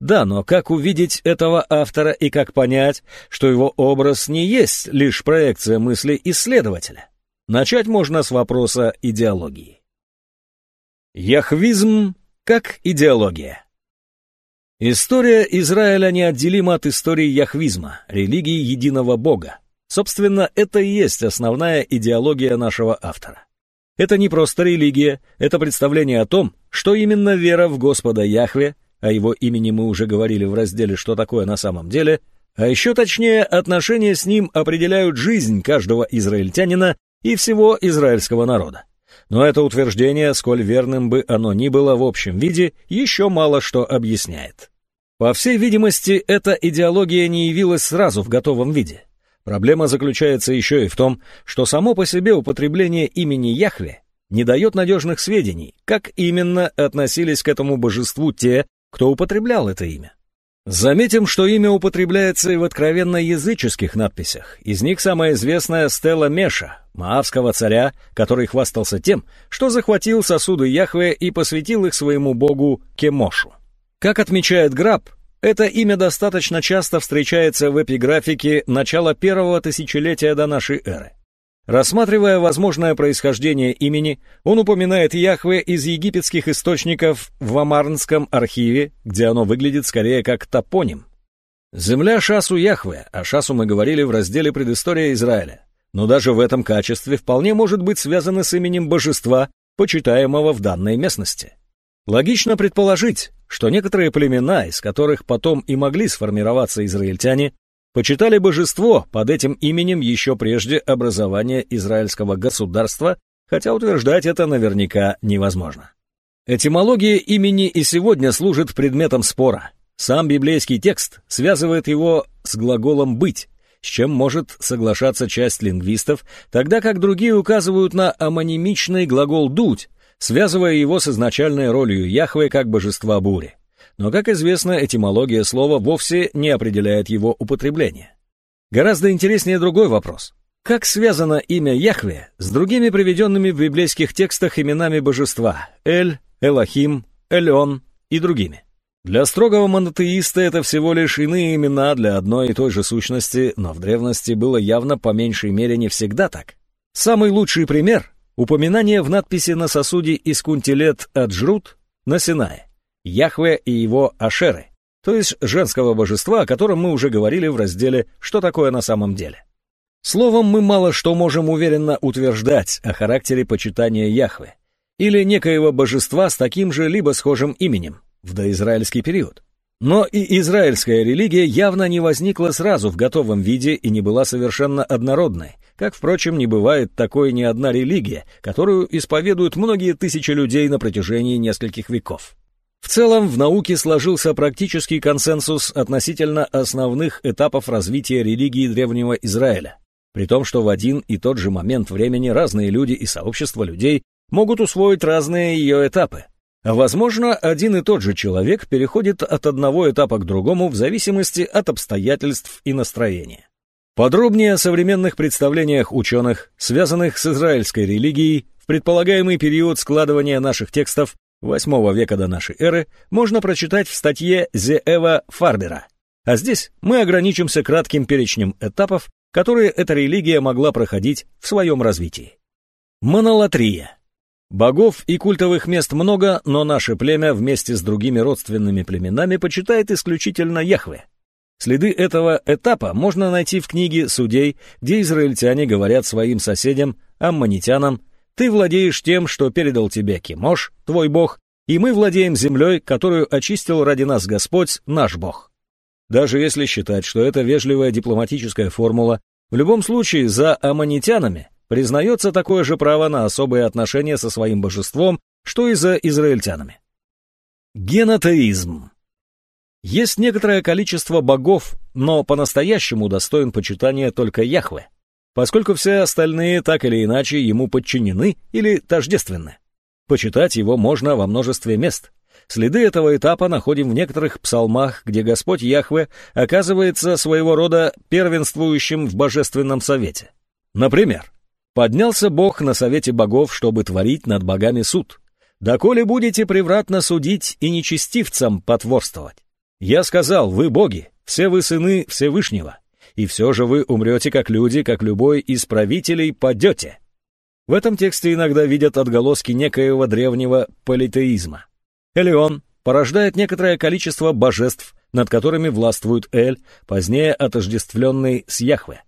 Да, но как увидеть этого автора и как понять, что его образ не есть лишь проекция мысли исследователя? Начать можно с вопроса идеологии. Яхвизм как идеология. История Израиля неотделима от истории яхвизма, религии единого Бога. Собственно, это и есть основная идеология нашего автора. Это не просто религия, это представление о том, что именно вера в Господа Яхве о его имени мы уже говорили в разделе «Что такое на самом деле», а еще точнее, отношения с ним определяют жизнь каждого израильтянина и всего израильского народа. Но это утверждение, сколь верным бы оно ни было в общем виде, еще мало что объясняет. По всей видимости, эта идеология не явилась сразу в готовом виде. Проблема заключается еще и в том, что само по себе употребление имени Яхве не дает надежных сведений, как именно относились к этому божеству те, кто употреблял это имя. Заметим, что имя употребляется и в откровенно языческих надписях. Из них самая известная Стелла Меша, маавского царя, который хвастался тем, что захватил сосуды Яхве и посвятил их своему богу Кемошу. Как отмечает Граб, это имя достаточно часто встречается в эпиграфике начала первого тысячелетия до нашей эры. Рассматривая возможное происхождение имени, он упоминает Яхве из египетских источников в Амарнском архиве, где оно выглядит скорее как топоним. Земля Шасу Яхве, о Шасу мы говорили в разделе «Предыстория Израиля», но даже в этом качестве вполне может быть связано с именем божества, почитаемого в данной местности. Логично предположить, что некоторые племена, из которых потом и могли сформироваться израильтяне, почитали божество под этим именем еще прежде образования израильского государства, хотя утверждать это наверняка невозможно. Этимология имени и сегодня служит предметом спора. Сам библейский текст связывает его с глаголом «быть», с чем может соглашаться часть лингвистов, тогда как другие указывают на амонимичный глагол «дуть», связывая его с изначальной ролью Яхве как божества бури. Но, как известно, этимология слова вовсе не определяет его употребление. Гораздо интереснее другой вопрос. Как связано имя Яхве с другими приведенными в библейских текстах именами божества Эль, Элохим, Элеон и другими? Для строгого монотеиста это всего лишь иные имена для одной и той же сущности, но в древности было явно по меньшей мере не всегда так. Самый лучший пример — упоминание в надписи на сосуде из кунтилет Аджрут на Синае. Яхве и его Ашеры, то есть женского божества, о котором мы уже говорили в разделе «Что такое на самом деле?». Словом, мы мало что можем уверенно утверждать о характере почитания Яхве или некоего божества с таким же либо схожим именем в доизраильский период. Но и израильская религия явно не возникла сразу в готовом виде и не была совершенно однородной, как, впрочем, не бывает такой ни одна религия, которую исповедуют многие тысячи людей на протяжении нескольких веков. В целом, в науке сложился практический консенсус относительно основных этапов развития религии Древнего Израиля, при том, что в один и тот же момент времени разные люди и сообщества людей могут усвоить разные ее этапы. Возможно, один и тот же человек переходит от одного этапа к другому в зависимости от обстоятельств и настроения. Подробнее о современных представлениях ученых, связанных с израильской религией, в предполагаемый период складывания наших текстов VIII века до нашей эры можно прочитать в статье Зеэва Фарбера. А здесь мы ограничимся кратким перечнем этапов, которые эта религия могла проходить в своем развитии. Монолатрия. Богов и культовых мест много, но наше племя вместе с другими родственными племенами почитает исключительно Яхве. Следы этого этапа можно найти в книге «Судей», где израильтяне говорят своим соседям, аммонитянам, ты владеешь тем, что передал тебе Кимош, твой бог, и мы владеем землей, которую очистил ради нас Господь, наш бог. Даже если считать, что это вежливая дипломатическая формула, в любом случае за аммонитянами признается такое же право на особые отношения со своим божеством, что и за израильтянами. Генотеизм. Есть некоторое количество богов, но по-настоящему достоин почитания только Яхве поскольку все остальные так или иначе ему подчинены или тождественны. Почитать его можно во множестве мест. Следы этого этапа находим в некоторых псалмах, где Господь Яхве оказывается своего рода первенствующим в божественном совете. Например, «Поднялся Бог на совете богов, чтобы творить над богами суд. Доколе будете превратно судить и нечестивцам потворствовать? Я сказал, вы боги, все вы сыны Всевышнего и все же вы умрете как люди, как любой из правителей падете. В этом тексте иногда видят отголоски некоего древнего политеизма. Элеон порождает некоторое количество божеств, над которыми властвует Эль, позднее отождествленный с Яхве.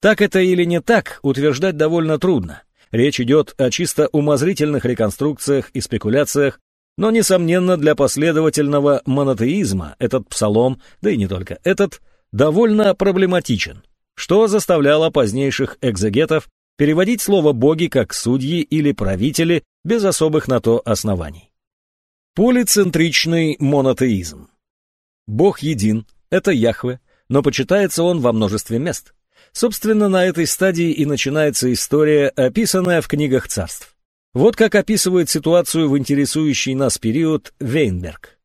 Так это или не так, утверждать довольно трудно. Речь идет о чисто умозрительных реконструкциях и спекуляциях, но, несомненно, для последовательного монотеизма этот псалом, да и не только этот, довольно проблематичен, что заставляло позднейших экзегетов переводить слово «боги» как «судьи» или «правители» без особых на то оснований. Полицентричный монотеизм. Бог един, это Яхве, но почитается он во множестве мест. Собственно, на этой стадии и начинается история, описанная в книгах царств. Вот как описывает ситуацию в интересующий нас период Вейнберг.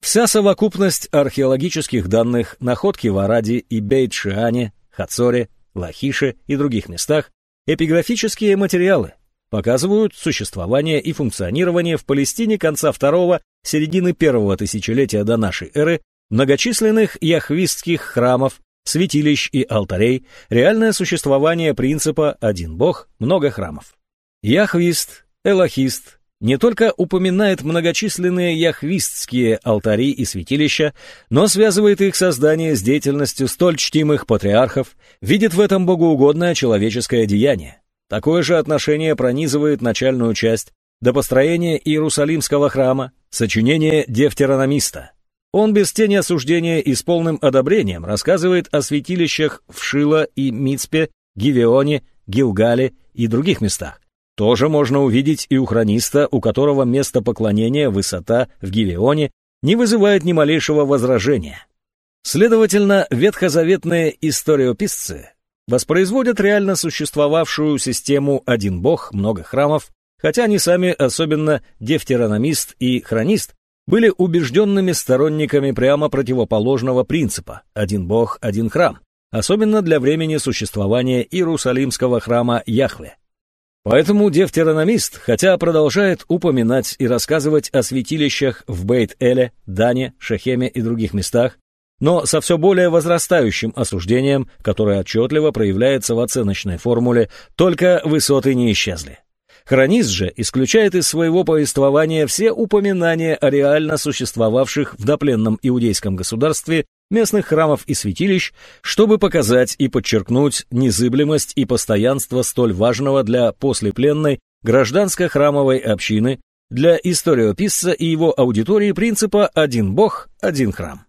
Вся совокупность археологических данных, находки в Араде и Бейт-Шиане, Хацоре, Лахише и других местах, эпиграфические материалы, показывают существование и функционирование в Палестине конца второго, середины первого тысячелетия до нашей эры многочисленных яхвистских храмов, святилищ и алтарей, реальное существование принципа «один бог, много храмов». Яхвист, элохист, не только упоминает многочисленные яхвистские алтари и святилища, но связывает их создание с деятельностью столь чтимых патриархов, видит в этом богоугодное человеческое деяние. Такое же отношение пронизывает начальную часть до построения Иерусалимского храма, сочинение Дефтерономиста. Он без тени осуждения и с полным одобрением рассказывает о святилищах в Шило и Мицпе, Гивеоне, Гилгале и других местах, тоже можно увидеть и у хрониста, у которого место поклонения, высота в Гивеоне, не вызывает ни малейшего возражения. Следовательно, ветхозаветные историописцы воспроизводят реально существовавшую систему «один бог, много храмов», хотя они сами, особенно дефтерономист и хронист, были убежденными сторонниками прямо противоположного принципа «один бог, один храм», особенно для времени существования Иерусалимского храма Яхве. Поэтому дефтерономист, хотя продолжает упоминать и рассказывать о святилищах в Бейт-Эле, Дане, Шехеме и других местах, но со все более возрастающим осуждением, которое отчетливо проявляется в оценочной формуле «только высоты не исчезли». Хронист же исключает из своего повествования все упоминания о реально существовавших в допленном иудейском государстве местных храмов и святилищ, чтобы показать и подчеркнуть незыблемость и постоянство столь важного для послепленной гражданско-храмовой общины, для историописца и его аудитории принципа «один Бог, один храм».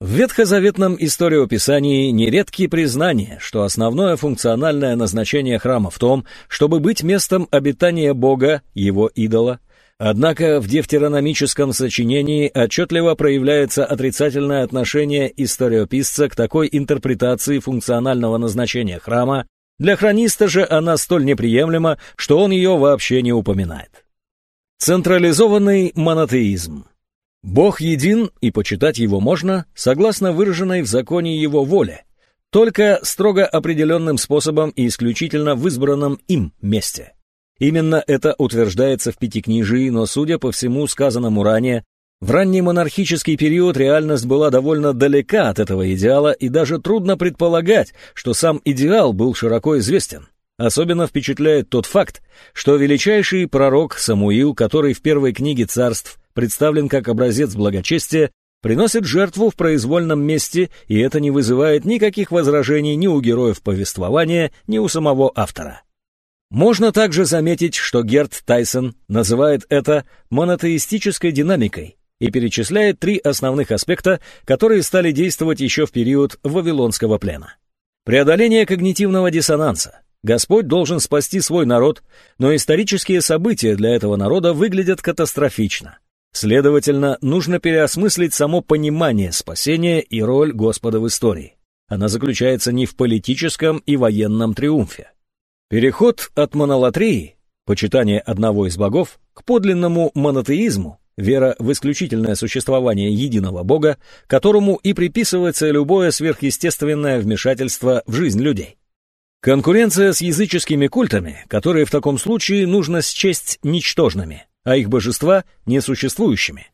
В ветхозаветном историописании нередки признания, что основное функциональное назначение храма в том, чтобы быть местом обитания Бога, его идола. Однако в дефтерономическом сочинении отчетливо проявляется отрицательное отношение историописца к такой интерпретации функционального назначения храма, для хрониста же она столь неприемлема, что он ее вообще не упоминает. Централизованный монотеизм Бог един, и почитать его можно, согласно выраженной в законе его воле, только строго определенным способом и исключительно в избранном им месте. Именно это утверждается в Пятикнижии, но, судя по всему сказанному ранее, в ранний монархический период реальность была довольно далека от этого идеала, и даже трудно предполагать, что сам идеал был широко известен. Особенно впечатляет тот факт, что величайший пророк Самуил, который в первой книге царств представлен как образец благочестия, приносит жертву в произвольном месте, и это не вызывает никаких возражений ни у героев повествования, ни у самого автора. Можно также заметить, что Герт Тайсон называет это монотеистической динамикой и перечисляет три основных аспекта, которые стали действовать еще в период Вавилонского плена. Преодоление когнитивного диссонанса. Господь должен спасти свой народ, но исторические события для этого народа выглядят катастрофично. Следовательно, нужно переосмыслить само понимание спасения и роль Господа в истории. Она заключается не в политическом и военном триумфе. Переход от монолатрии, почитания одного из богов, к подлинному монотеизму, вера в исключительное существование единого бога, которому и приписывается любое сверхъестественное вмешательство в жизнь людей. Конкуренция с языческими культами, которые в таком случае нужно счесть ничтожными – а их божества — несуществующими.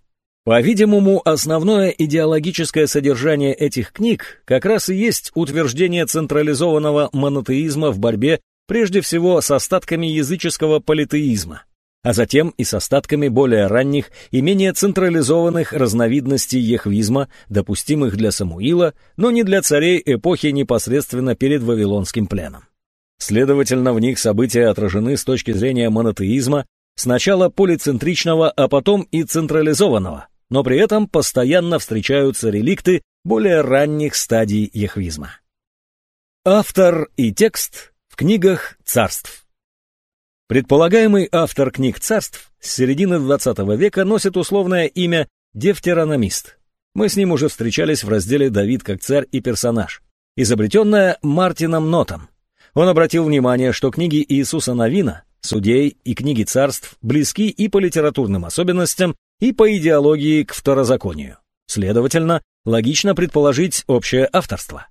По-видимому, основное идеологическое содержание этих книг как раз и есть утверждение централизованного монотеизма в борьбе прежде всего с остатками языческого политеизма, а затем и с остатками более ранних и менее централизованных разновидностей ехвизма, допустимых для Самуила, но не для царей эпохи непосредственно перед Вавилонским пленом. Следовательно, в них события отражены с точки зрения монотеизма Сначала полицентричного, а потом и централизованного, но при этом постоянно встречаются реликты более ранних стадий яхвизма. Автор и текст книгах царств. Предполагаемый автор книг царств с середины XX века носит условное имя Дефтерономист. Мы с ним уже встречались в разделе «Давид как царь и персонаж», изобретенное Мартином Нотом. Он обратил внимание, что книги Иисуса Новина судей и книги царств близки и по литературным особенностям, и по идеологии к второзаконию. Следовательно, логично предположить общее авторство.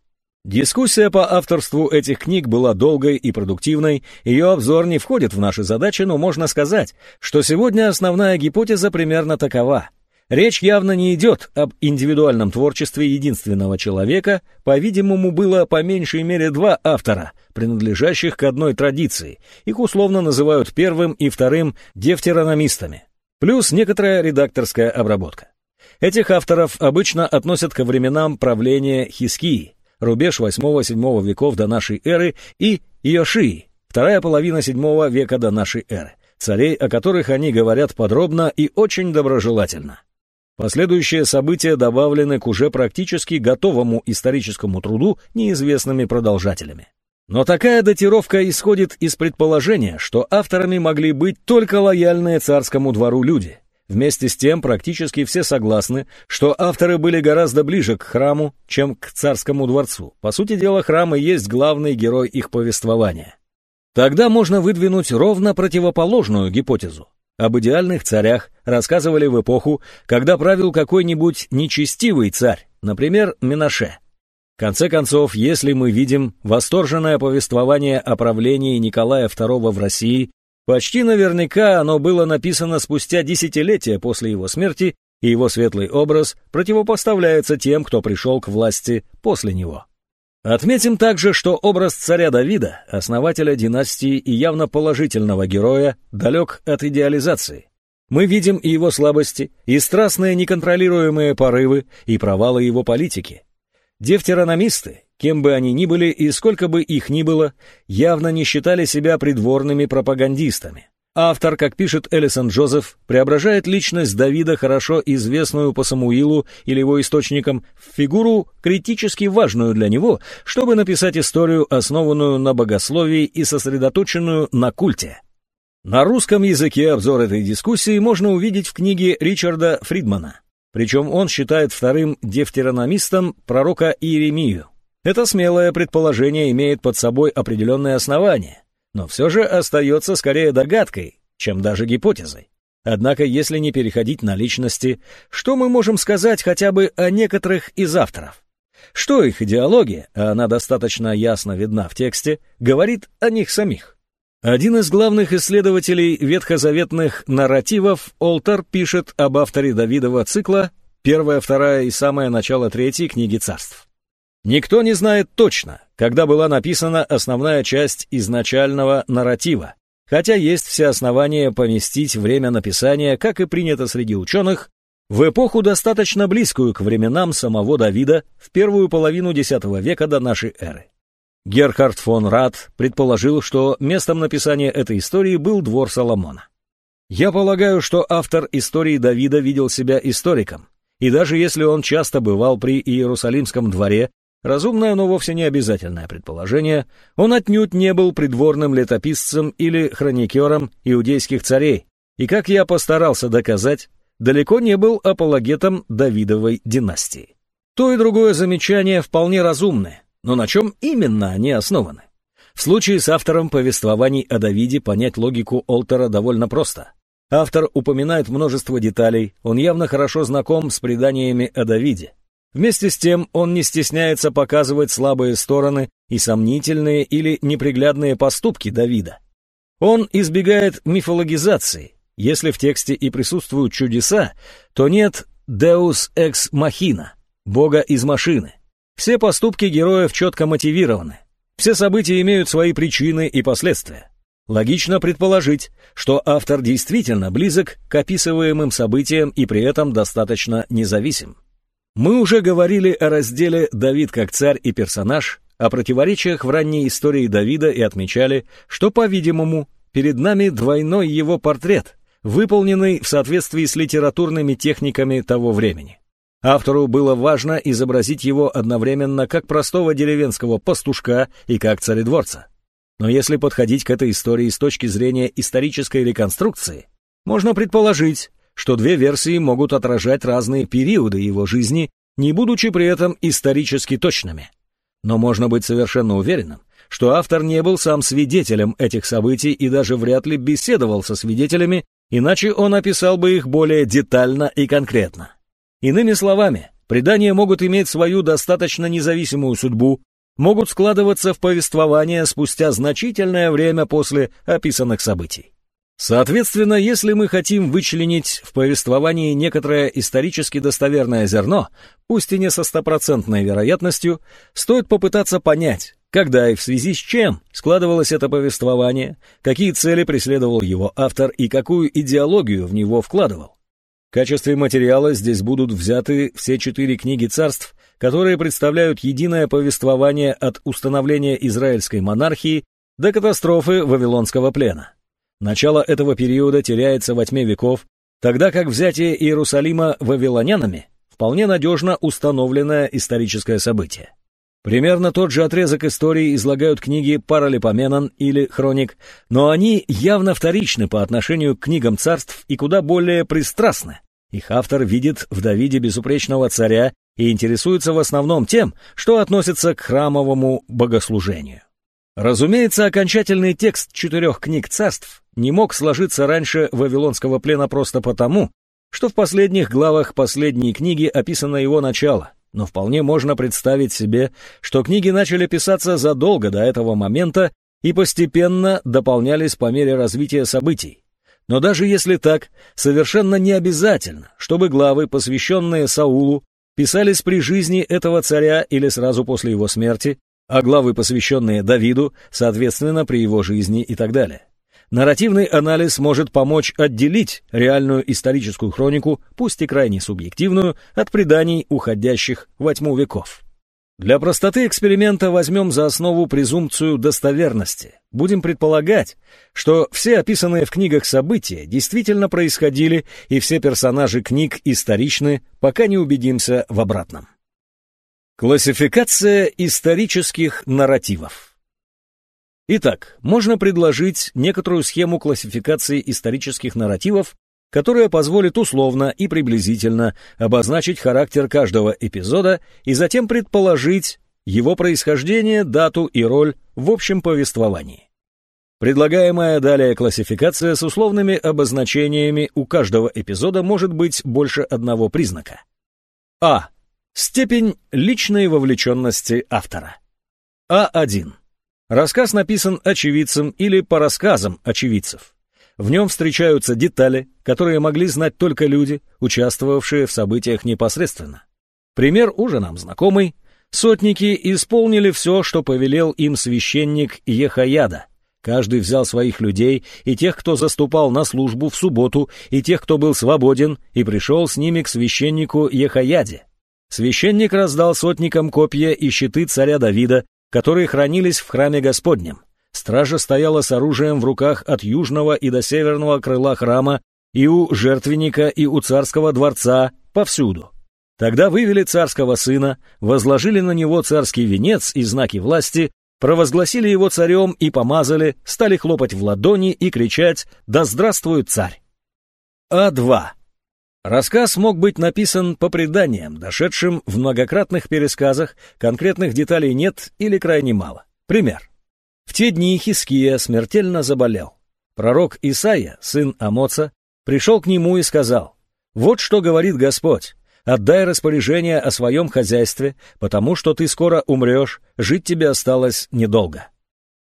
Дискуссия по авторству этих книг была долгой и продуктивной, ее обзор не входит в наши задачи, но можно сказать, что сегодня основная гипотеза примерно такова. Речь явно не идет об индивидуальном творчестве единственного человека, по-видимому, было по меньшей мере два автора, принадлежащих к одной традиции, их условно называют первым и вторым дефтерономистами, плюс некоторая редакторская обработка. Этих авторов обычно относят ко временам правления Хискии, рубеж 8-7 веков до нашей эры, и Иошии, вторая половина 7 века до нашей эры, царей, о которых они говорят подробно и очень доброжелательно. Последующие события добавлены к уже практически готовому историческому труду неизвестными продолжателями. Но такая датировка исходит из предположения, что авторами могли быть только лояльные царскому двору люди. Вместе с тем практически все согласны, что авторы были гораздо ближе к храму, чем к царскому дворцу. По сути дела, храм и есть главный герой их повествования. Тогда можно выдвинуть ровно противоположную гипотезу. Об идеальных царях рассказывали в эпоху, когда правил какой-нибудь нечестивый царь, например, Минаше. В конце концов, если мы видим восторженное повествование о правлении Николая II в России, почти наверняка оно было написано спустя десятилетия после его смерти, и его светлый образ противопоставляется тем, кто пришел к власти после него. Отметим также, что образ царя Давида, основателя династии и явно положительного героя, далек от идеализации. Мы видим и его слабости, и страстные неконтролируемые порывы, и провалы его политики. Дефтерономисты, кем бы они ни были и сколько бы их ни было, явно не считали себя придворными пропагандистами. Автор, как пишет Элисон Джозеф, преображает личность Давида, хорошо известную по Самуилу или его источникам, в фигуру критически важную для него, чтобы написать историю, основанную на богословии и сосредоточенную на культе. На русском языке обзор этой дискуссии можно увидеть в книге Ричарда Фридмана. Причем он считает вторым дефтерономистом пророка Иеремию. Это смелое предположение имеет под собой определенные основания но все же остается скорее догадкой, чем даже гипотезой. Однако, если не переходить на личности, что мы можем сказать хотя бы о некоторых из авторов? Что их идеология, а она достаточно ясно видна в тексте, говорит о них самих? Один из главных исследователей ветхозаветных нарративов, Олтер, пишет об авторе Давидова цикла «Первая, вторая и самое начало третьей книги царств». Никто не знает точно, когда была написана основная часть изначального нарратива, хотя есть все основания поместить время написания, как и принято среди ученых, в эпоху, достаточно близкую к временам самого Давида в первую половину X века до нашей эры. Герхард фон Рад предположил, что местом написания этой истории был двор Соломона. Я полагаю, что автор истории Давида видел себя историком, и даже если он часто бывал при Иерусалимском дворе Разумное, но вовсе не обязательное предположение, он отнюдь не был придворным летописцем или хроникером иудейских царей, и, как я постарался доказать, далеко не был апологетом Давидовой династии. То и другое замечание вполне разумное, но на чем именно они основаны? В случае с автором повествований о Давиде понять логику Олтера довольно просто. Автор упоминает множество деталей, он явно хорошо знаком с преданиями о Давиде. Вместе с тем он не стесняется показывать слабые стороны и сомнительные или неприглядные поступки Давида. Он избегает мифологизации. Если в тексте и присутствуют чудеса, то нет «deus ex machina» — «бога из машины». Все поступки героев четко мотивированы. Все события имеют свои причины и последствия. Логично предположить, что автор действительно близок к описываемым событиям и при этом достаточно независим. Мы уже говорили о разделе «Давид как царь и персонаж», о противоречиях в ранней истории Давида и отмечали, что, по-видимому, перед нами двойной его портрет, выполненный в соответствии с литературными техниками того времени. Автору было важно изобразить его одновременно как простого деревенского пастушка и как царедворца. Но если подходить к этой истории с точки зрения исторической реконструкции, можно предположить, что две версии могут отражать разные периоды его жизни, не будучи при этом исторически точными. Но можно быть совершенно уверенным, что автор не был сам свидетелем этих событий и даже вряд ли беседовал со свидетелями, иначе он описал бы их более детально и конкретно. Иными словами, предания могут иметь свою достаточно независимую судьбу, могут складываться в повествование спустя значительное время после описанных событий. Соответственно, если мы хотим вычленить в повествовании некоторое исторически достоверное зерно, пусть и не со стопроцентной вероятностью, стоит попытаться понять, когда и в связи с чем складывалось это повествование, какие цели преследовал его автор и какую идеологию в него вкладывал. В качестве материала здесь будут взяты все четыре книги царств, которые представляют единое повествование от установления израильской монархии до катастрофы Вавилонского плена. Начало этого периода теряется во тьме веков, тогда как взятие Иерусалима вавилонянами вполне надежно установленное историческое событие. Примерно тот же отрезок истории излагают книги Паралипоменон или Хроник, но они явно вторичны по отношению к книгам царств и куда более пристрастны. Их автор видит в Давиде безупречного царя и интересуется в основном тем, что относится к храмовому богослужению. Разумеется, окончательный текст четырех книг царств не мог сложиться раньше Вавилонского плена просто потому, что в последних главах последней книги описано его начало, но вполне можно представить себе, что книги начали писаться задолго до этого момента и постепенно дополнялись по мере развития событий. Но даже если так, совершенно не обязательно, чтобы главы, посвященные Саулу, писались при жизни этого царя или сразу после его смерти, а главы, посвященные Давиду, соответственно, при его жизни и так далее. Нарративный анализ может помочь отделить реальную историческую хронику, пусть и крайне субъективную, от преданий, уходящих во тьму веков. Для простоты эксперимента возьмем за основу презумпцию достоверности. Будем предполагать, что все описанные в книгах события действительно происходили, и все персонажи книг историчны, пока не убедимся в обратном. Классификация исторических нарративов Итак, можно предложить некоторую схему классификации исторических нарративов, которая позволит условно и приблизительно обозначить характер каждого эпизода и затем предположить его происхождение, дату и роль в общем повествовании. Предлагаемая далее классификация с условными обозначениями у каждого эпизода может быть больше одного признака. А. Степень личной вовлеченности автора. А1. Рассказ написан очевидцем или по рассказам очевидцев. В нем встречаются детали, которые могли знать только люди, участвовавшие в событиях непосредственно. Пример уже нам знакомый. Сотники исполнили все, что повелел им священник Ехаяда. Каждый взял своих людей, и тех, кто заступал на службу в субботу, и тех, кто был свободен, и пришел с ними к священнику Ехаяде. Священник раздал сотникам копья и щиты царя Давида, которые хранились в храме Господнем. Стража стояла с оружием в руках от южного и до северного крыла храма, и у жертвенника, и у царского дворца, повсюду. Тогда вывели царского сына, возложили на него царский венец и знаки власти, провозгласили его царем и помазали, стали хлопать в ладони и кричать «Да здравствует царь!». А2. Рассказ мог быть написан по преданиям, дошедшим в многократных пересказах, конкретных деталей нет или крайне мало. Пример. В те дни Хиския смертельно заболел. Пророк Исаия, сын Амоца, пришел к нему и сказал, «Вот что говорит Господь, отдай распоряжение о своем хозяйстве, потому что ты скоро умрешь, жить тебе осталось недолго».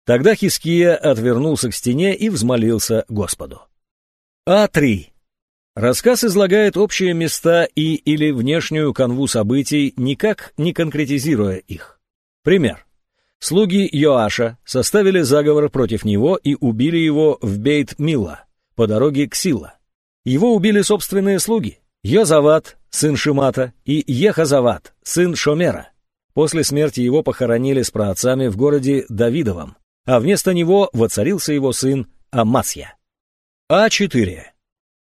Тогда Хиския отвернулся к стене и взмолился Господу. А3. Рассказ излагает общие места и или внешнюю канву событий, никак не конкретизируя их. Пример. Слуги Йоаша составили заговор против него и убили его в Бейт-Мила, по дороге к Сила. Его убили собственные слуги, Йозават, сын Шимата, и Ехазават, сын Шомера. После смерти его похоронили с праотцами в городе Давидовом, а вместо него воцарился его сын Амасья. А4.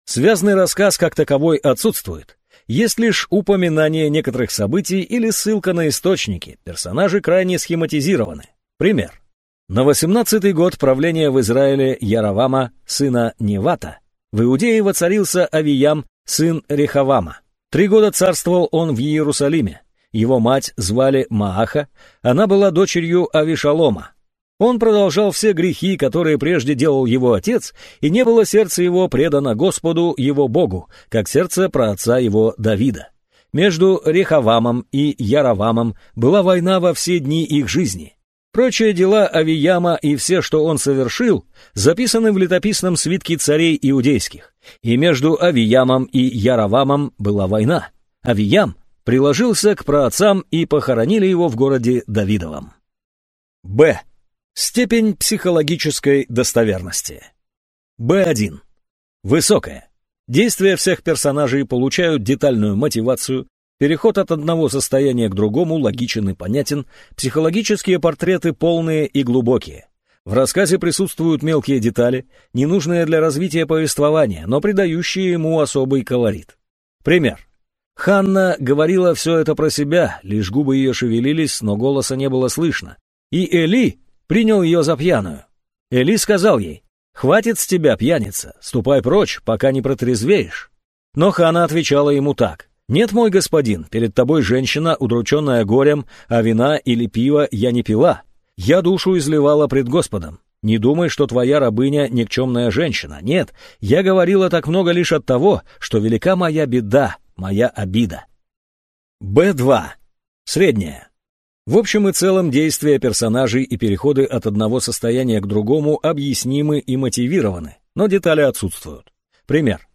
Связанный рассказ как таковой отсутствует. Есть лишь упоминание некоторых событий или ссылка на источники, персонажи крайне схематизированы. Пример. На 18-й год правления в Израиле Яровама, сына Невата, в Иудее воцарился Авиям, сын Рехавама. Три года царствовал он в Иерусалиме. Его мать звали Мааха, она была дочерью Авишалома, он продолжал все грехи, которые прежде делал его отец, и не было сердце его предано Господу, его Богу, как сердце праотца его Давида. Между Рехавамом и Яровамом была война во все дни их жизни. Прочие дела Авияма и все, что он совершил, записаны в летописном свитке царей иудейских. И между Авиямом и Яровамом была война. Авиям приложился к праотцам и похоронили его в городе Давидовом. Б. Степень психологической достоверности. Б1. Высокая. Действия всех персонажей получают детальную мотивацию, переход от одного состояния к другому логичен и понятен, психологические портреты полные и глубокие. В рассказе присутствуют мелкие детали, ненужные для развития повествования, но придающие ему особый колорит. Пример. Ханна говорила все это про себя, лишь губы ее шевелились, но голоса не было слышно. И Эли принял ее за пьяную. Эли сказал ей, «Хватит с тебя, пьяница, ступай прочь, пока не протрезвеешь». Но Хана отвечала ему так, «Нет, мой господин, перед тобой женщина, удрученная горем, а вина или пиво я не пила. «Я душу изливала пред Господом. Не думай, что твоя рабыня никчемная женщина. Нет, я говорила так много лишь от того, что велика моя беда, моя обида». Б2. Средняя. В общем и целом действия персонажей и переходы от одного состояния к другому объяснимы и мотивированы, но детали отсутствуют. Пример.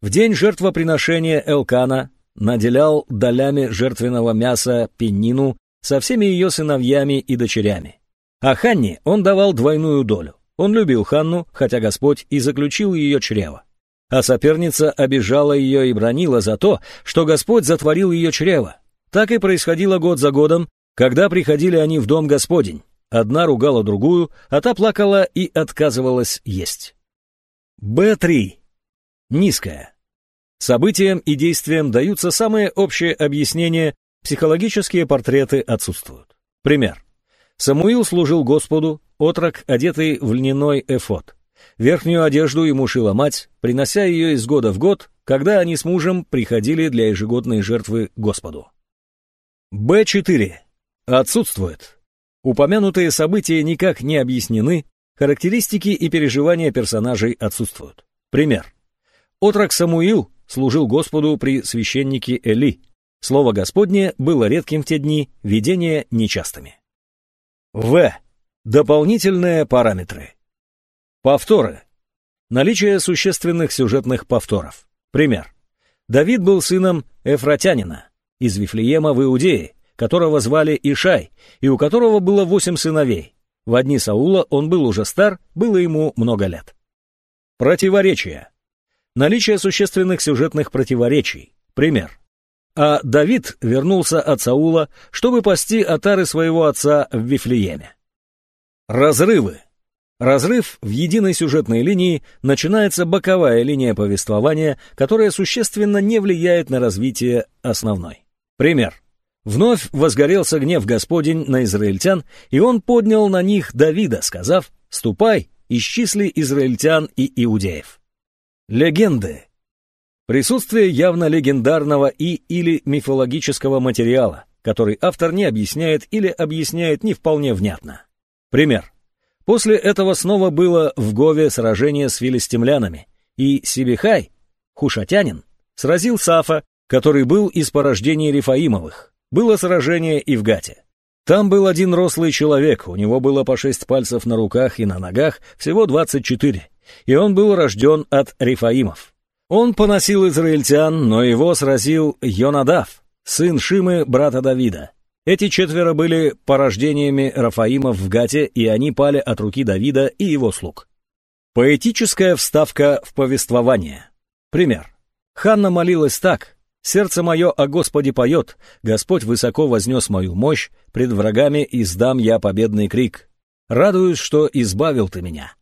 В день жертвоприношения Элкана наделял долями жертвенного мяса Пеннину со всеми ее сыновьями и дочерями. А Ханне он давал двойную долю. Он любил Ханну, хотя Господь и заключил ее чрево. А соперница обижала ее и бронила за то, что Господь затворил ее чрево. Так и происходило год за годом, когда приходили они в дом Господень. Одна ругала другую, а та плакала и отказывалась есть. Б3. Низкая. Событиям и действиям даются самые общие объяснения, психологические портреты отсутствуют. Пример. Самуил служил Господу, отрок, одетый в льняной эфот. Верхнюю одежду ему шила мать, принося ее из года в год, когда они с мужем приходили для ежегодной жертвы Господу. Б4. Отсутствует. Упомянутые события никак не объяснены, характеристики и переживания персонажей отсутствуют. Пример. Отрок Самуил служил Господу при священнике Эли. Слово Господне было редким в те дни, видения нечастыми. В. Дополнительные параметры. Повторы. Наличие существенных сюжетных повторов. Пример. Давид был сыном Эфратянина из Вифлеема в Иудее, которого звали Ишай, и у которого было восемь сыновей. В одни Саула он был уже стар, было ему много лет. Противоречия. Наличие существенных сюжетных противоречий. Пример. А Давид вернулся от Саула, чтобы пасти отары своего отца в Вифлееме. Разрывы. Разрыв в единой сюжетной линии начинается боковая линия повествования, которая существенно не влияет на развитие основной. Пример. Вновь возгорелся гнев Господень на израильтян, и он поднял на них Давида, сказав «Ступай, исчисли израильтян и иудеев». Легенды. Присутствие явно легендарного и или мифологического материала, который автор не объясняет или объясняет не вполне внятно. Пример. После этого снова было в Гове сражение с филистимлянами, и Сибихай, хушатянин, сразил Сафа, который был из порождения Рифаимовых. Было сражение и в Гате. Там был один рослый человек, у него было по шесть пальцев на руках и на ногах, всего двадцать четыре, и он был рожден от Рифаимов. Он поносил израильтян, но его сразил Йонадав, сын Шимы, брата Давида. Эти четверо были порождениями Рафаимов в Гате, и они пали от руки Давида и его слуг. Поэтическая вставка в повествование. Пример. Ханна молилась так. «Сердце мое о Господе поет, Господь высоко вознес мою мощь, пред врагами издам я победный крик. Радуюсь, что избавил ты меня».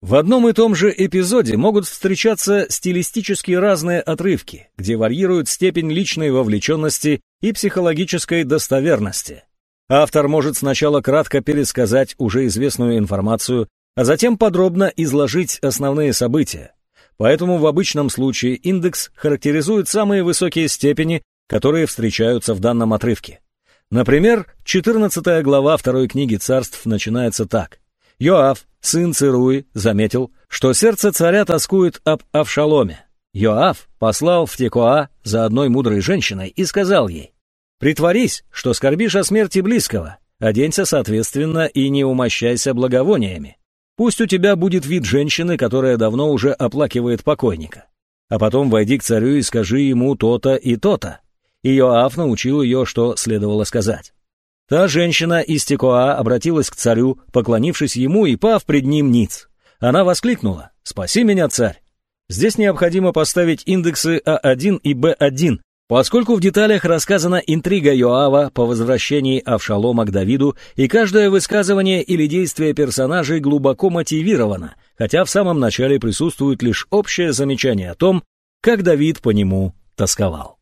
В одном и том же эпизоде могут встречаться стилистически разные отрывки, где варьируют степень личной вовлеченности и психологической достоверности. Автор может сначала кратко пересказать уже известную информацию, а затем подробно изложить основные события. Поэтому в обычном случае индекс характеризует самые высокие степени, которые встречаются в данном отрывке. Например, 14 глава второй книги царств начинается так – Йоав, сын Цируи, заметил, что сердце царя тоскует об Авшаломе. Йоав послал в Текоа за одной мудрой женщиной и сказал ей, «Притворись, что скорбишь о смерти близкого, оденься соответственно и не умощайся благовониями. Пусть у тебя будет вид женщины, которая давно уже оплакивает покойника. А потом войди к царю и скажи ему то-то и то-то». И Йоав научил ее, что следовало сказать. Та женщина из Текоа обратилась к царю, поклонившись ему и пав пред ним ниц. Она воскликнула «Спаси меня, царь!» Здесь необходимо поставить индексы А1 и Б1, поскольку в деталях рассказана интрига Йоава по возвращении Авшалома к Давиду, и каждое высказывание или действие персонажей глубоко мотивировано, хотя в самом начале присутствует лишь общее замечание о том, как Давид по нему тосковал.